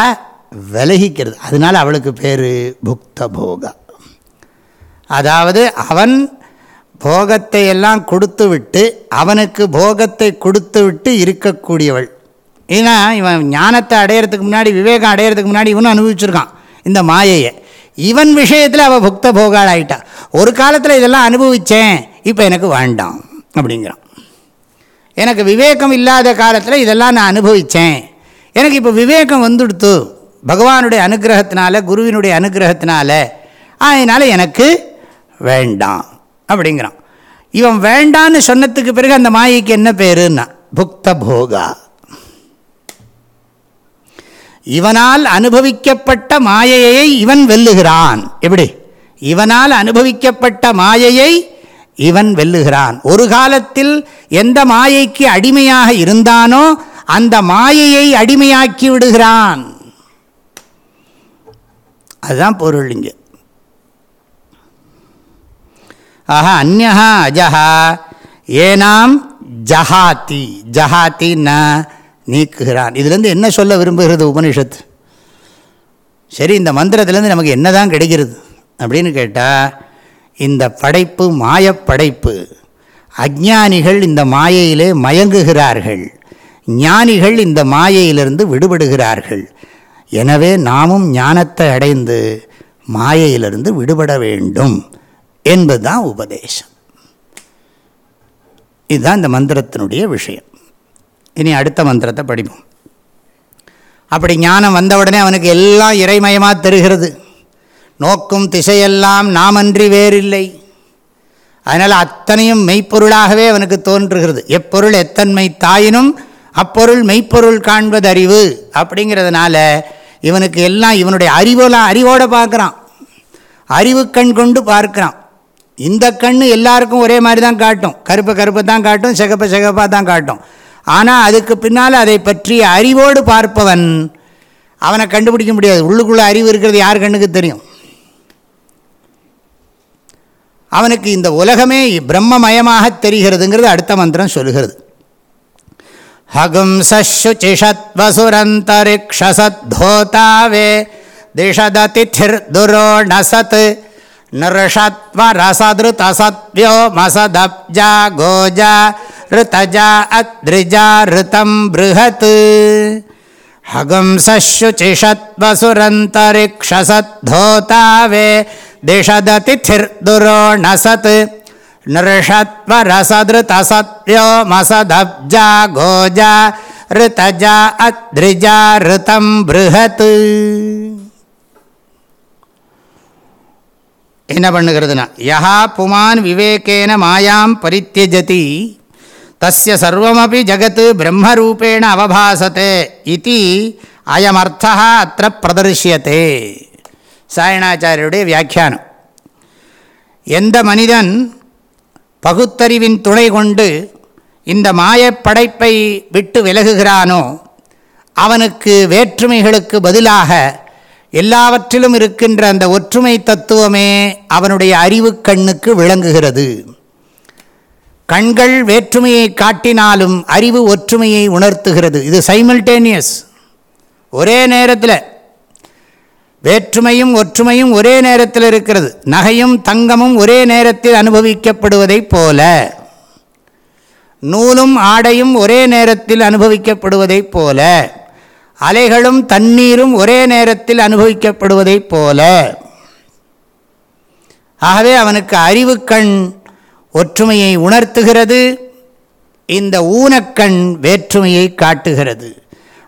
விலகிக்கிறது. அதனால் அவளுக்கு பேர் புக்த போகா. அதாவது அவன் போகத்தை எல்லாம் கொடுத்து விட்டு அவனுக்கு போகத்தை கொடுத்து விட்டு இருக்கக்கூடியவள். ஏன்னா இவன் ஞானத்தை அடையிறதுக்கு முன்னாடி விவேகம் அடையிறதுக்கு முன்னாடி இவனும் அனுபவிச்சிருக்கான் இந்த மாயையை. இவன் விஷயத்தில் அவள் புக்த போகாள் ஒரு காலத்தில் இதெல்லாம் அனுபவித்தேன் இப்போ எனக்கு வேண்டாம் அப்படிங்கிறான். எனக்கு விவேகம் இல்லாத காலத்தில் இதெல்லாம் நான் அனுபவித்தேன் எனக்கு இப்போ விவேகம் வந்துடுத்து. பகவானுடைய அனுகிரகத்தினால குருவினுடைய அனுகிரகத்தினால அதனால் எனக்கு வேண்டாம் அப்படிங்கிறான். இவன் வேண்டான்னு சொன்னதுக்கு பிறகு அந்த மாயைக்கு என்ன பேருன்னா புக்த போகா. இவனால் அனுபவிக்கப்பட்ட மாயையை இவன் வெல்லுகிறான். எப்படி? இவனால் அனுபவிக்கப்பட்ட மாயையை இவன் வெல்லுகிறான். ஒரு காலத்தில் எந்த மாயைக்கு அடிமையாக இருந்தானோ அந்த மாயையை அடிமையாக்கி விடுகிறான். அதுதான் பொருள் இங்கே. ஆஹா அந்நா அஜஹா ஏனாம் ஜஹாத்தி ஜஹாத்தின்னா நீக்குகிறான். இதுலேருந்து என்ன சொல்ல விரும்புகிறது உபனிஷத்து? சரி இந்த மந்திரத்துலேருந்து நமக்கு என்ன தான் கிடைக்கிறது? அப்படின்னு கேட்டால் இந்த படைப்பு மாயப்படைப்பு. அஜானிகள் இந்த மாயையிலே மயங்குகிறார்கள். ஞானிகள் இந்த மாயையிலிருந்து விடுபடுகிறார்கள். எனவே நாமும் ஞானத்தை அடைந்து மாயையிலிருந்து விடுபட வேண்டும் என்பதுதான் உபதேசம். இதுதான் இந்த மந்திரத்தினுடைய விஷயம். இனி அடுத்த மந்திரத்தை படிப்போம். அப்படி ஞானம் வந்தவுடனே அவனுக்கு எல்லாம் இறைமயமாக தெரிகிறது. நோக்கும் திசையெல்லாம் நாமன்றி வேறில்லை. அதனால் அத்தனையும் மெய்ப்பொருளாகவே அவனுக்கு தோன்றுகிறது. எப்பொருள் எத்தன்மை தாயினும் அப்பொருள் மெய்ப்பொருள் காண்பது அறிவு அப்படிங்கிறதுனால இவனுக்கு எல்லாம் இவனுடைய அறிவெல்லாம் அறிவோடு பார்க்குறான். அறிவு கண் கொண்டு பார்க்குறான். இந்த கண் எல்லாருக்கும் ஒரே மாதிரி தான் காட்டும். கருப்பை கருப்பை தான் காட்டும் சிகப்பை சிகப்பாக தான் காட்டும். ஆனால் அதுக்கு பின்னால் அதை பற்றிய அறிவோடு பார்ப்பவன் அவனை கண்டுபிடிக்க முடியாது. உள்ளுக்குள்ளே அறிவு இருக்கிறது யார் கண்ணுக்கு தெரியும்? அவனுக்கு இந்த உலகமே பிரம்மமயமாக தெரிகிறதுங்கிறது அடுத்த மந்திரம் சொல்கிறது हगुंसशुचिषत्वसुरन्तरिक्षसद्धोतावे दिषदतिथिर्दुरोणसत् नृषत्वरसदृतसत्यो मसदब्जा गोजा ऋतजा अद्रिजा ऋतं बृहत् हगुंसशुचिषत्वसुरन्तरिक्षसद्धोतावे दिषदतिथिर्दुरोणसत् நிருஷத்வரசதிருதசத்யோமசதப்ஜா கோஜா ரிதஜா அத்ரிஜா ரிதம் பிருஹத் என்ன பண்ணுகிறதுனா யா புமான் விவேகேன மாயாம் பரித்தியஜதி தஸ்ய சர்வமபி ஜகத் பிரம்மரூபேண அவபாசத்தே இது அயமர்த்தா அத்த பிரதர்ஷியத்தே சாயணாச்சாரியுடைய வியாக்கியானம். எந்த பகுத்தறிவின் துணை கொண்டு இந்த மாயப்படைப்பை விட்டு விலகுகிறானோ அவனுக்கு வேற்றுமைகளுக்கு பதிலாக எல்லாவற்றிலும் இருக்கின்ற அந்த ஒற்றுமை தத்துவமே அவனுடைய அறிவு கண்ணுக்கு விளங்குகிறது. கண்கள் வேற்றுமையை காட்டினாலும் அறிவு ஒற்றுமையை உணர்த்துகிறது. இது சைமல்டேனியஸ் ஒரே நேரத்தில் வேற்றுமையும் ஒற்றுமையும் ஒரே நேரத்தில் இருக்கிறது. நகையும் தங்கமும் ஒரே நேரத்தில் அனுபவிக்கப்படுவதைப் போல. நூலும் ஆடையும் ஒரே நேரத்தில் அனுபவிக்கப்படுவதைப் போல. அலைகளும் தண்ணீரும் ஒரே நேரத்தில் அனுபவிக்கப்படுவதைப் போல. ஆகவே அவனுக்கு அறிவு கண் ஒற்றுமையை உணர்த்துகிறது. இந்த ஊனக்கண் வேற்றுமையை காட்டுகிறது.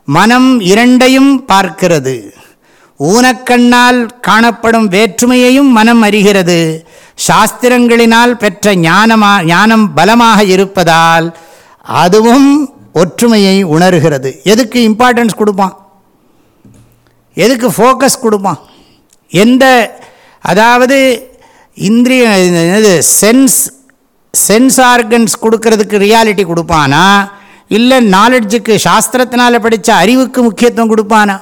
மனம் இரண்டையும் பார்க்கிறது. ஊனக்கண்ணால் காணப்படும் வேற்றுமையையும் மனம் அறிகிறது. சாஸ்திரங்களினால் பெற்ற ஞானமா ஞானம் பலமாக இருப்பதால் அதுவும் ஒற்றுமையை உணர்கிறது. எதுக்கு இம்பார்ட்டன்ஸ் கொடுப்பான்? எதுக்கு ஃபோக்கஸ் கொடுப்பான்? எந்த அதாவது இந்திரிய இது சென்ஸ் சென்ஸ் ஆர்கன்ஸ் கொடுக்கறதுக்கு ரியாலிட்டி கொடுப்பானா? இல்லை நாலெட்ஜுக்கு சாஸ்திரத்தினால் படித்த அறிவுக்கு முக்கியத்துவம் கொடுப்பானா?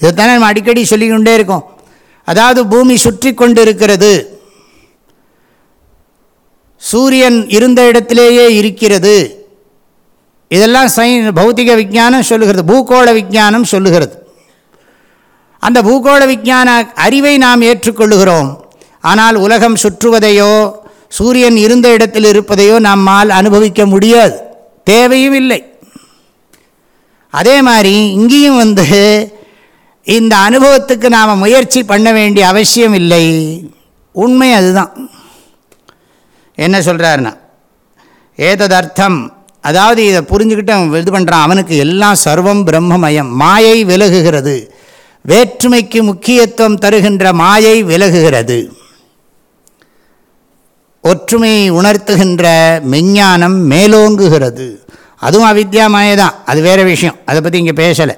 இதைத்தானே நம்ம அடிக்கடி சொல்லிக்கொண்டே இருக்கோம். அதாவது பூமி சுற்றி கொண்டு இருக்கிறது சூரியன் இருந்த இடத்திலேயே இருக்கிறது. இதெல்லாம் சை பௌத்திக விஞ்ஞானம் சொல்லுகிறது. பூகோள விஞ்ஞானம் சொல்லுகிறது. அந்த பூகோள விஞ்ஞான அறிவை நாம் ஏற்றுக்கொள்ளுகிறோம். ஆனால் உலகம் சுற்றுவதையோ சூரியன் இருந்த இடத்தில் இருப்பதையோ நம்மால் அனுபவிக்க முடியாது. தேவையும் இல்லை. அதே மாதிரி இங்கேயும் வந்து இந்த அனுபவத்துக்கு நாம் முயற்சி பண்ண வேண்டிய அவசியம் இல்லை. உண்மை அதுதான். என்ன சொல்கிறாருன்னா ஏததர்த்தம் அதாவது இதை புரிஞ்சுக்கிட்டு அவன் இது பண்ணுறான் அவனுக்கு எல்லாம் சர்வம் பிரம்மமயம். மாயை விலகுகிறது. வேற்றுமைக்கு முக்கியத்துவம் தருகின்ற மாயை விலகுகிறது. ஒற்றுமையை உணர்த்துகின்ற மெஞ்ஞானம் மேலோங்குகிறது. அதுவும் அவித்யா மாயை தான் அது வேறு விஷயம். அதை பற்றி இங்கே பேசலை.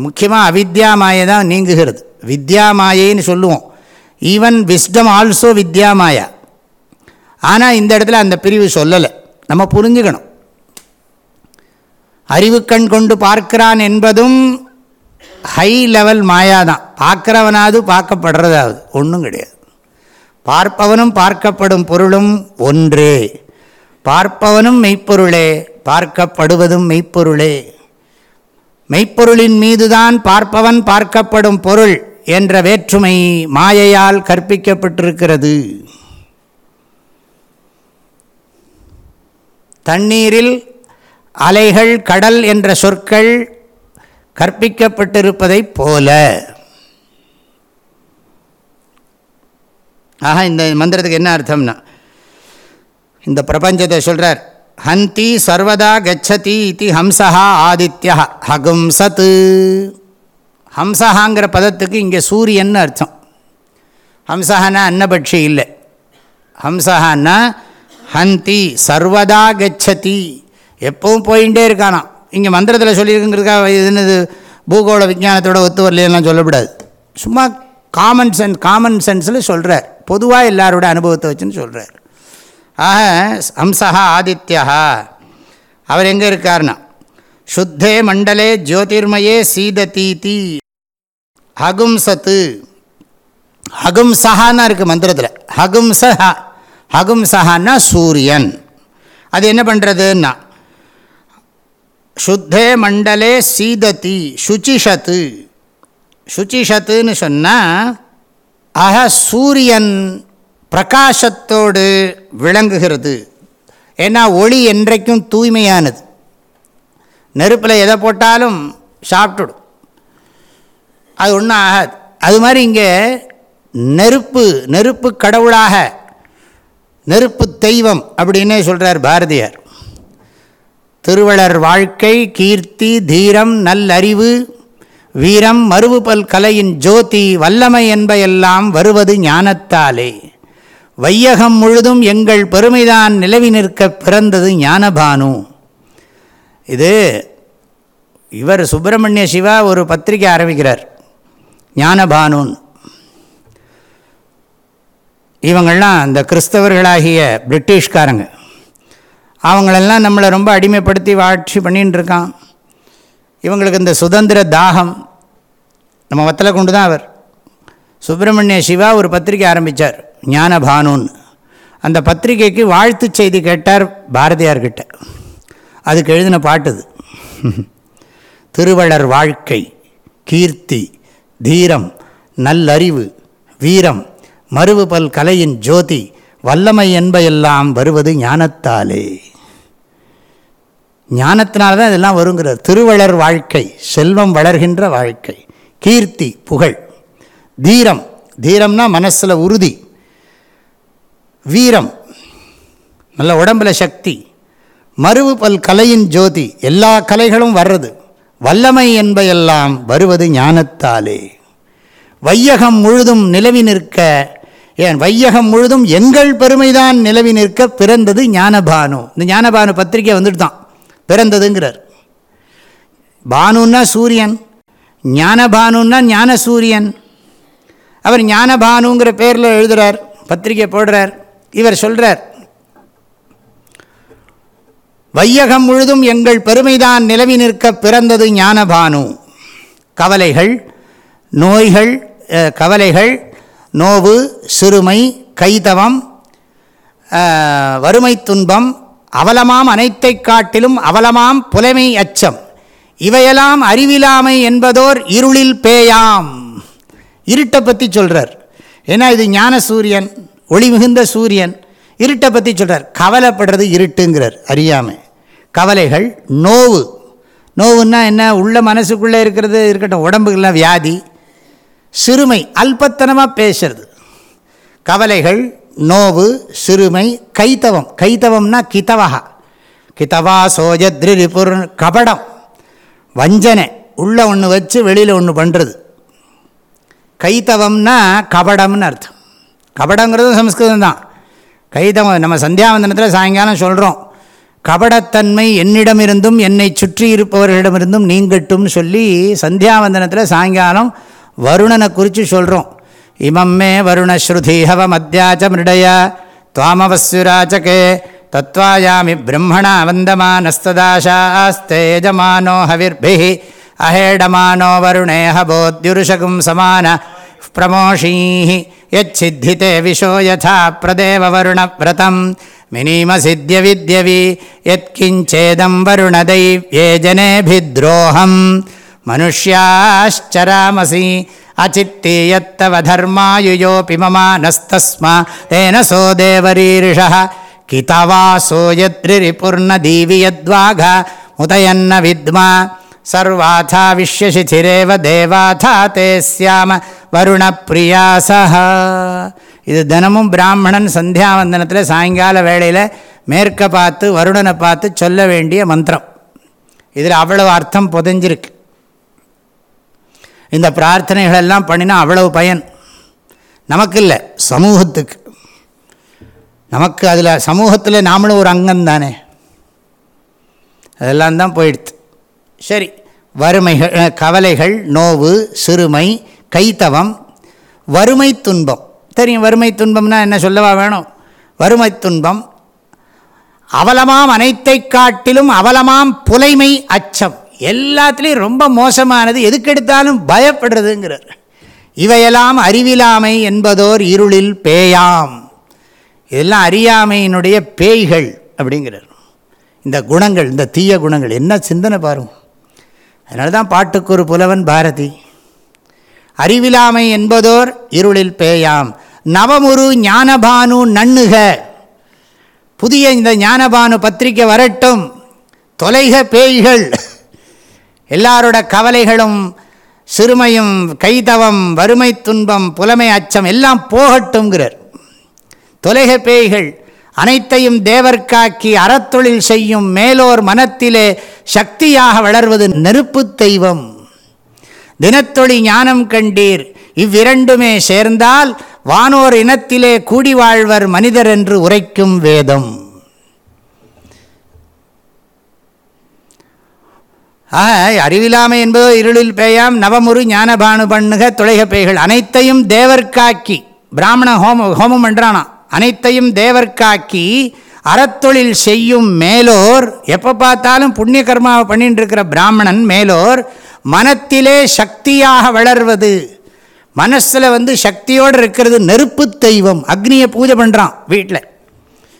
முக்கியமாக அவித்யா மாயை தான் நீங்குகிறது. வித்யா மாயைன்னு சொல்லுவோம். ஈவன் விஸ்டம் ஆல்சோ வித்யா மாயா ஆனால் இந்த இடத்துல அந்த பிரிவு சொல்லலை. நம்ம புரிஞ்சுக்கணும். அறிவுக்கண் கொண்டு பார்க்கிறான் என்பதும் ஹை லெவல் மாயா தான். பார்க்குறவனாவது பார்க்கப்படுறதாவது. ஒன்றும் கிடையாது. பார்ப்பவனும் பார்க்கப்படும் பொருளும் ஒன்றே. பார்ப்பவனும் மெய்ப்பொருளே பார்க்கப்படுவதும் மெய்ப்பொருளே. மெய்ப்பொருளின் மீதுதான் பார்ப்பவன் பார்க்கப்படும் பொருள் என்ற வேற்றுமை மாயையால் கற்பிக்கப்பட்டிருக்கிறது. தண்ணீரில் அலைகள் கடல் என்ற சொற்கள் கற்பிக்கப்பட்டிருப்பதைப் போல. ஆக இந்த மந்திரத்துக்கு என்ன அர்த்தம்னா இந்த பிரபஞ்சத்தை சொல்கிறார் ஹந்தி சர்வதா கச்சதி இது ஹம்சா ஆதித்யா ஹகும்சத்து ஹம்சஹாங்கிற பதத்துக்கு இங்கே சூரியன் அர்த்தம். ஹம்சஹானா அன்னபட்சி இல்லை. ஹம்சஹான்னா ஹந்தி சர்வதா கச்சதி எப்பவும் போயிட்டே இருக்கானா இங்கே மந்திரத்தில் சொல்லியிருக்குங்கிறதுக்காக என்னது? பூகோள விஞ்ஞானத்தோட ஒத்து வரலாம் சொல்லக்கூடாது சும்மா காமன் சென்ஸ் காமன் சென்ஸில் சொல்கிறார் பொதுவாக எல்லாரோட அனுபவத்தை வச்சுன்னு சொல்கிறார் ஆக ஹம்சா ஆதித்யா அவர் எங்கே இருக்கார்னா சுத்தே மண்டலே ஜோதிர்மயே சீததீதி. ஹகும்சத்து ஹகும்சஹான்னா இருக்குது மந்திரத்தில். ஹகும்சஹா ஹகும்சஹான்னா சூரியன். அது என்ன பண்ணுறதுன்னா சுத்தே மண்டலே சீததி. சுச்சிஷத்து. சுச்சிஷத்துன்னு சொன்னால் ஆக சூரியன். பிரகாசத்தோடு விளங்குகிறது. ஏன்னா ஒளி என்றைக்கும் தூய்மையானது. நெருப்பில் எதை போட்டாலும் சாப்பிட்டுடும். அது ஒன்றும் ஆகாது. அது மாதிரி இங்கே நெருப்பு நெருப்பு கடவுளாக நெருப்பு தெய்வம் அப்படின்னே சொல்கிறார் பாரதியார். திருவளர் வாழ்க்கை கீர்த்தி தீரம் நல்லறிவு வீரம் மறுவுபல் கலையின் ஜோதி வல்லமை என்பையெல்லாம் வருவது ஞானத்தாலே. வையகம் முழுதும் எங்கள் பெருமைதான் நிலவி நிற்க பிறந்தது ஞானபானு. இது இவர் சுப்பிரமணிய சிவா ஒரு பத்திரிக்கை ஆரம்பிக்கிறார் ஞானபானுன்னு இவங்கள்லாம் அந்த கிறிஸ்தவர்களாகிய பிரிட்டிஷ்காரங்க. அவங்களெல்லாம் நம்மளை ரொம்ப அடிமைப்படுத்தி ஆட்சி பண்ணின்னு இருக்கான் இவங்களுக்கு இந்த சுதந்திர தாகம் நம்ம வத்தலை கொண்டு தான் அவர். சுப்பிரமணிய சிவா ஒரு பத்திரிக்கை ஆரம்பித்தார் ஞானபானுன்னு அந்த பத்திரிகைக்கு வாழ்த்து செய்தி கேட்டார் பாரதியார்கிட்ட. அதுக்கு எழுதின பாட்டுது. திருவளர் வாழ்க்கை கீர்த்தி தீரம் நல்லறிவு வீரம் மறுவுபல் கலையின் ஜோதி வல்லமை என்பையெல்லாம் வருவது ஞானத்தாலே. ஞானத்தினால தான் இதெல்லாம் வருங்கிறார். திருவளர் வாழ்க்கை செல்வம் வளர்கின்ற வாழ்க்கை கீர்த்தி புகழ் தீரம். தீரம்னா மனசில் உறுதி. வீரம் நல்ல உடம்பில் சக்தி மறுவு பல் கலையின் ஜோதி எல்லா கலைகளும் வர்றது வல்லமை என்பையெல்லாம் வருவது ஞானத்தாலே. வையகம் முழுதும் நிலவி நிற்க ஏன் வையகம் முழுதும் எங்கள் பெருமைதான் நிலவி நிற்க பிறந்தது ஞானபானு. இந்த ஞானபானு பத்திரிக்கை வந்துட்டு தான் பிறந்ததுங்கிறார். பானுன்னா சூரியன் ஞானபானுன்னா ஞான சூரியன் அவர் ஞானபானுங்கிற பேரில் எழுதுகிறார் பத்திரிக்கை போடுறார். இவர் சொல்கிறார் வையகம் முழுதும் எங்கள் பெருமைதான் நிலவி நிற்க பிறந்தது ஞானபானு. கவலைகள் நோய்கள் கவலைகள் நோவு சிறுமை கைதவம் வறுமை துன்பம் அவலமாம் அனைத்தை காட்டிலும் அவலமாம் புலைமை அச்சம். இவையெல்லாம் அறிவிலாமை என்பதோர் இருளில் பேயாம். இருட்டை பற்றி சொல்கிறார் ஏன்னா இது ஞான சூரியன் ஒளி மிகுந்த சூரியன் இருட்டை பற்றி சொல்கிறார் கவலைப்படுறது இருட்டுங்கிறார் அறியாமை. கவலைகள் நோவு. நோவுன்னா என்ன? உள்ள மனசுக்குள்ளே இருக்கிறது இருக்கட்டும் உடம்புக்கெல்லாம் வியாதி. சிறுமை அல்பத்தனமாக பேசுறது. கவலைகள் நோவு சிறுமை கைத்தவம். கைத்தவம்னா கிதவகா கிதவா சோஜத்ரிபுர் கபடம். வஞ்சனை. உள்ளே ஒன்று வச்சு வெளியில் ஒன்று பண்ணுறது கைத்தவம்னா கபடம்னு அர்த்தம். கபடங்கிறது சம்ஸ்கிருதம் தான். கைதம் நம்ம சந்தியாவந்தனத்தில் சாயங்காலம் சொல்கிறோம் கபடத்தன்மை என்னிடமிருந்தும் என்னை சுற்றி இருப்பவர்களிடமிருந்தும் நீங்கட்டும்னு சொல்லி சந்தியாவந்தனத்தில் சாயங்காலம் வருணனை குறித்து சொல்கிறோம் இமம் மே வருணஸ்ருதி ஹவ மத்தியாச்ச மிருடய துவாமவஸ்யுராச்சகே தத்வாயாமி பிரம்மணா வந்தமானஸ்ததாசாஸ்தேஜமானோ ஹவிர்பிஹி அஹேடமானோ வருணே ஹபோத்யுருஷகும் சமான பிரமோஷீ யச்சித்திதே விஷோ யதா பிரதேவ வருணவிரதம் மினிமசித்ய வித்யவி யத்கிஞ்சேதம் வருணதைவ்யே ஜனேபித்ரோஹம் மனுஷ்யாச்சராமசி அச்சித்தீயத்தவ தர்மாயுயோபி மமானஸ்தஸ்மா தேன சோ தேவரீரிஷ கிதவாசோ யத்ரிரிபுர்ணதீவி யத்வாக முதயன்ன வித்மா சர்வாதா விஷ்யசிதிரேவ தேவாதா தே சியாம வருணப்பிரியாசா இது தினமும் பிராமணன் சந்தியாவந்தனத்தில் சாயங்கால வேளையில் மேற்க பார்த்து வருணனை பார்த்து சொல்ல வேண்டிய மந்திரம் இதில் அவ்வளவு அர்த்தம் புதைஞ்சிருக்கு இந்த பிரார்த்தனைகளெல்லாம் பண்ணினா அவ்வளவு பயன் நமக்கு இல்லை சமூகத்துக்கு நமக்கு அதில் சமூகத்தில் நாமளும் ஒரு அங்கம் தானே அதெல்லாம் தான் போயிடுது சரி. வறுமைகள் கவலைகள் நோவு சிறுமை கைத்தவம் வறுமை துன்பம். தெரியும் வறுமை துன்பம்னா என்ன சொல்லவா வேணும்? வறுமை துன்பம் அவலமாம் அனைத்தை காட்டிலும் அவலமாம் புலைமை அச்சம். எல்லாத்துலேயும் ரொம்ப மோசமானது எதுக்கெடுத்தாலும் பயப்படுறதுங்கிறார். இவையெல்லாம் அறிவிலாமை என்பதோர் இருளில் பேயாம். இதெல்லாம் அறியாமையினுடைய பேய்கள் அப்படிங்கிறார். இந்த குணங்கள் இந்த தீய குணங்கள் என்ன சிந்தனை பாருங்கள் அதனால தான் பாட்டுக்கு ஒரு புலவன் பாரதி. அறிவிலாமை என்பதோர் இருளில் பேயாம். நவமுரு ஞானபானு நண்ணுக. புதிய இந்த ஞானபானு பத்திரிக்கை வரட்டும். தொலைக பேய்கள். எல்லாரோட கவலைகளும் சிறுமையும் கைதவம் வறுமை துன்பம் புலமை அச்சம் எல்லாம் போகட்டும்ங்கிறார். தொலைக பேய்கள். அனைத்தையும் தேவர்காக்கி அறத்தொழில் செய்யும் மேலோர் மனத்திலே சக்தியாக வளர்வது நெருப்பு தெய்வம். தினத்தொழி ஞானம் கண்டீர். இவ்விரண்டுமே சேர்ந்தால் வானோர் இனத்திலே கூடி வாழ்வர் மனிதர் என்று உரைக்கும் வேதம். ஆக அறிவிலாமை என்பதோ இருளில் பேயாம். நவமுரு ஞானபானு பண்ணுக துளைக பேய்கள். அனைத்தையும் தேவர்காக்கி பிராமண ஹோம ஹோமம் பண்ணுறானா அனைத்தையும் தேவர்காக்கி அறத்தொழில் செய்யும் மேலோர் எப்போ பார்த்தாலும் புண்ணிய கர்மாவை பண்ணிட்டு இருக்கிற பிராமணன் மேலோர் மனத்திலே சக்தியாக வளர்வது. மனசில் வந்து சக்தியோடு இருக்கிறது நெருப்பு தெய்வம். அக்னியை பூஜை பண்ணுறான் வீட்டில்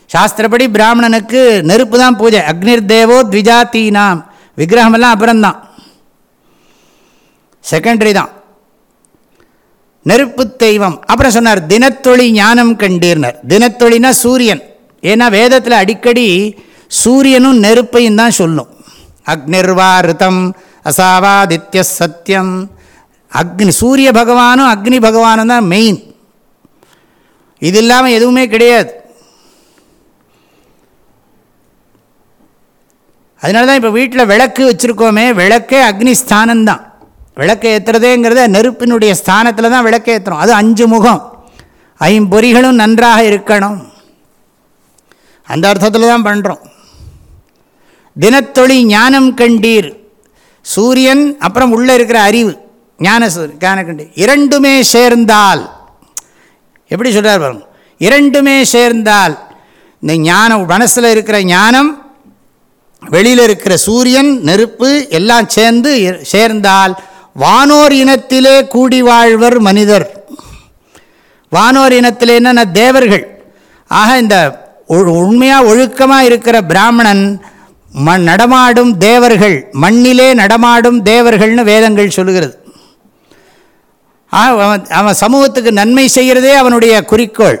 சாஸ்திரப்படி பிராமணனுக்கு நெருப்பு தான் பூஜை. அக்னிர் தேவோ த்விஜாத்தீனாம். விக்கிரகமெல்லாம் அப்புறம்தான். செகண்டரி தான். நெருப்பு தெய்வம். அப்புறம் சொன்னார் தினத்தொளி ஞானம் கண்டீர்னர். தினத்தொழினா சூரியன். ஏன்னா வேதத்தில் அடிக்கடி சூரியனும் நெருப்பையும் தான் சொல்லும். அக்னிர்வா ரிதம் அசாவாதித்ய சத்தியம் அக்னி சூரிய பகவானும் அக்னி பகவானும் தான் மெயின் இது இல்லாமல் எதுவுமே கிடையாது. அதனால தான் இப்போ வீட்டில் விளக்கு வச்சுருக்கோமே விளக்கே அக்னி ஸ்தானம்தான் விளக்கு ஏற்றுறதேங்கிறத நெருப்பினுடைய ஸ்தானத்தில் தான் விளக்கு ஏற்றுறோம் அது அஞ்சு முகம். ஐம்பொறிகளும் நன்றாக இருக்கணும். அந்த அர்த்தத்தில் தான் பண்ணுறோம் தினத்தொளி ஞானம் கண்டீர். சூரியன் அப்புறம் உள்ளே இருக்கிற அறிவு ஞான ஞான கண்டீர். இரண்டுமே சேர்ந்தால். எப்படி சொல்கிறார் பாருங்க. இரண்டுமே சேர்ந்தால். இந்த ஞானம் மனசில் இருக்கிற ஞானம் வெளியில் இருக்கிற சூரியன் நெருப்பு எல்லாம் சேர்ந்து சேர்ந்தால். வானோர் இனத்திலே கூடி வாழ்வர் மனிதர். வானோர் இனத்திலே என்னென்ன தேவர்கள்? ஆக இந்த உண்மையாக ஒழுக்கமாக இருக்கிற பிராமணன் மண் நடமாடும் தேவர்கள் மண்ணிலே நடமாடும் தேவர்கள்னு வேதங்கள் சொல்லுகிறது. அவன் அவன் சமூகத்துக்கு நன்மை செய்கிறதே அவனுடைய குறிக்கோள்.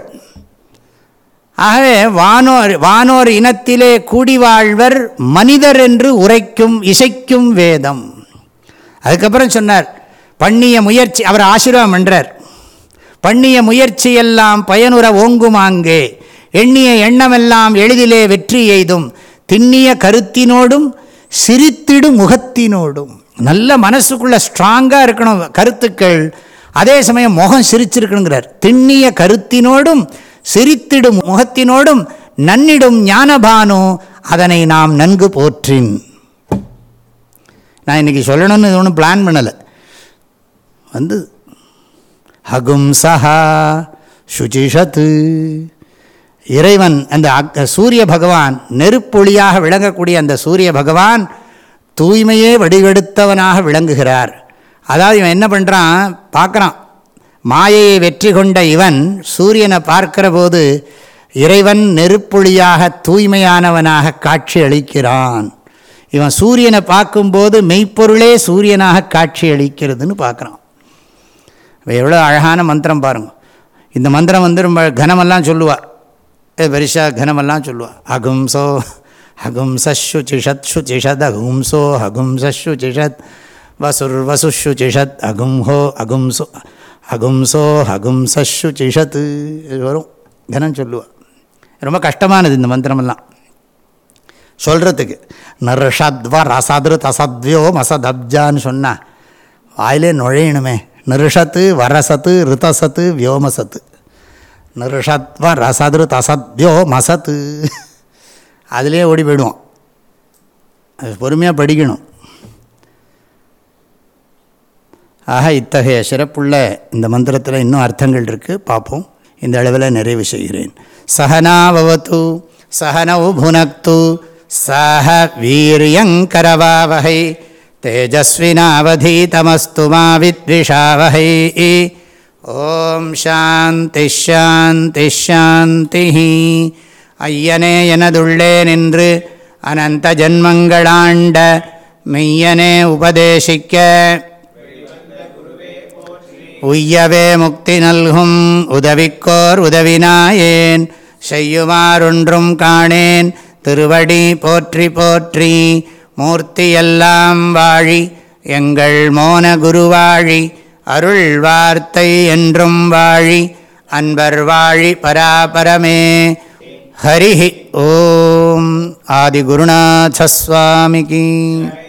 ஆகவே வானோர் வானோர் இனத்திலே கூடி வாழ்வர் மனிதர் என்று உரைக்கும் இசைக்கும் வேதம். அதுக்கப்புறம் சொன்னார் பண்ணிய முயற்சி அவர் ஆசீர்வாதம் பண்ணுறார் பண்ணிய முயற்சியெல்லாம் பயனுற ஓங்குமாங்கே. எண்ணிய எண்ணமெல்லாம் எளிதிலே வெற்றி எய்தும். திண்ணிய கருத்தினோடும் சிரித்திடும் முகத்தினோடும். நல்ல மனசுக்குள்ளே ஸ்ட்ராங்காக இருக்கணும் கருத்துக்கள். அதே சமயம் முகம் சிரிச்சிருக்கணுங்கிறார். திண்ணிய கருத்தினோடும் சிரித்திடும் முகத்தினோடும் நன்னிடும் ஞானபானு அதனை நாம் நன்கு போற்றின். நான் இன்றைக்கி சொல்லணும்னு இது ஒன்றும் பிளான் பண்ணலை. வந்து ஹகும் சஹா சுச்சிஷத்து இறைவன் அந்த சூரிய பகவான் நெருப்பொழியாக விளங்கக்கூடிய அந்த சூரிய பகவான் தூய்மையே வடிவெடுத்தவனாக விளங்குகிறார். அதாவது இவன் என்ன பண்ணுறான் பார்க்குறான். மாயையை வெற்றி கொண்ட இவன் சூரியனை பார்க்கிற போது இறைவன் நெருப்பொழியாக தூய்மையானவனாக காட்சி அளிக்கிறான். இவன் சூரியனை பார்க்கும்போது மெய்ப்பொருளே சூரியனாக காட்சி அளிக்கிறதுன்னு பார்க்குறான் எவ்வளோ அழகான மந்திரம் பாருங்க. இந்த மந்திரம் வந்து ரொம்ப கனமெல்லாம் சொல்லுவாள் பெரிசா கனமெல்லாம் சொல்லுவார். அகும்சோ ஹகும்சு சிஷத் சுஷத் அகும்சோ ஹகும்சு சிஷத் வசுர் வசுஷு சிஷத் அகும்ஹோ அகும்சோ அகும்சோ ஹகும்சு சிஷத்து வரும். கனம் சொல்லுவார். ரொம்ப கஷ்டமானது இந்த மந்திரமெல்லாம். சொல்கிறதுக்கு நர்ஷத்வ ரசது தசத்வியோ மசதப்ஜான்னு சொன்னால் வாயிலே நுழையணுமே. நிருஷத்து வரசத்து ரிதசத்து வியோமசத்து. நிருஷத்வ ரசது தசத்யோ மசத்து. அதிலே ஓடி போயிடுவோம். அது பொறுமையாக படிக்கணும். ஆக இத்தகைய சிறப்புள்ள இந்த மந்திரத்தில் இன்னும் அர்த்தங்கள் இருக்குது பார்ப்போம். இந்த அளவில் நிறைவு செய்கிறேன். சகனாவத்து சகனவு புனக்து. சஹ வீரியங்கரவாவகை. தேஜஸ்வினாவதீதமஸ்து மாவித்விஷாவகை ஓம் சாந்தி ஷாந்தி ஷாந்தி. ஐயனே எனதுள்ளே நின்று அனந்த ஜன்மங்களாண்ட மெய்யனே உபதேசிக்க. உய்யவே முக்தி நல்கும் உதவிக்கோர் உதவினாயேன். செய்யுமாறொன்றும் காணேன். திருவடி போற்றி போற்றி மூர்த்தியெல்லாம் வாழி எங்கள் மோன குருவாழி அருள் வார்த்தை என்றும் வாழி அன்பர் வாழி பராபரமே. ஹரி ஓம். ஆதிகுருநாசஸ்வாமிகி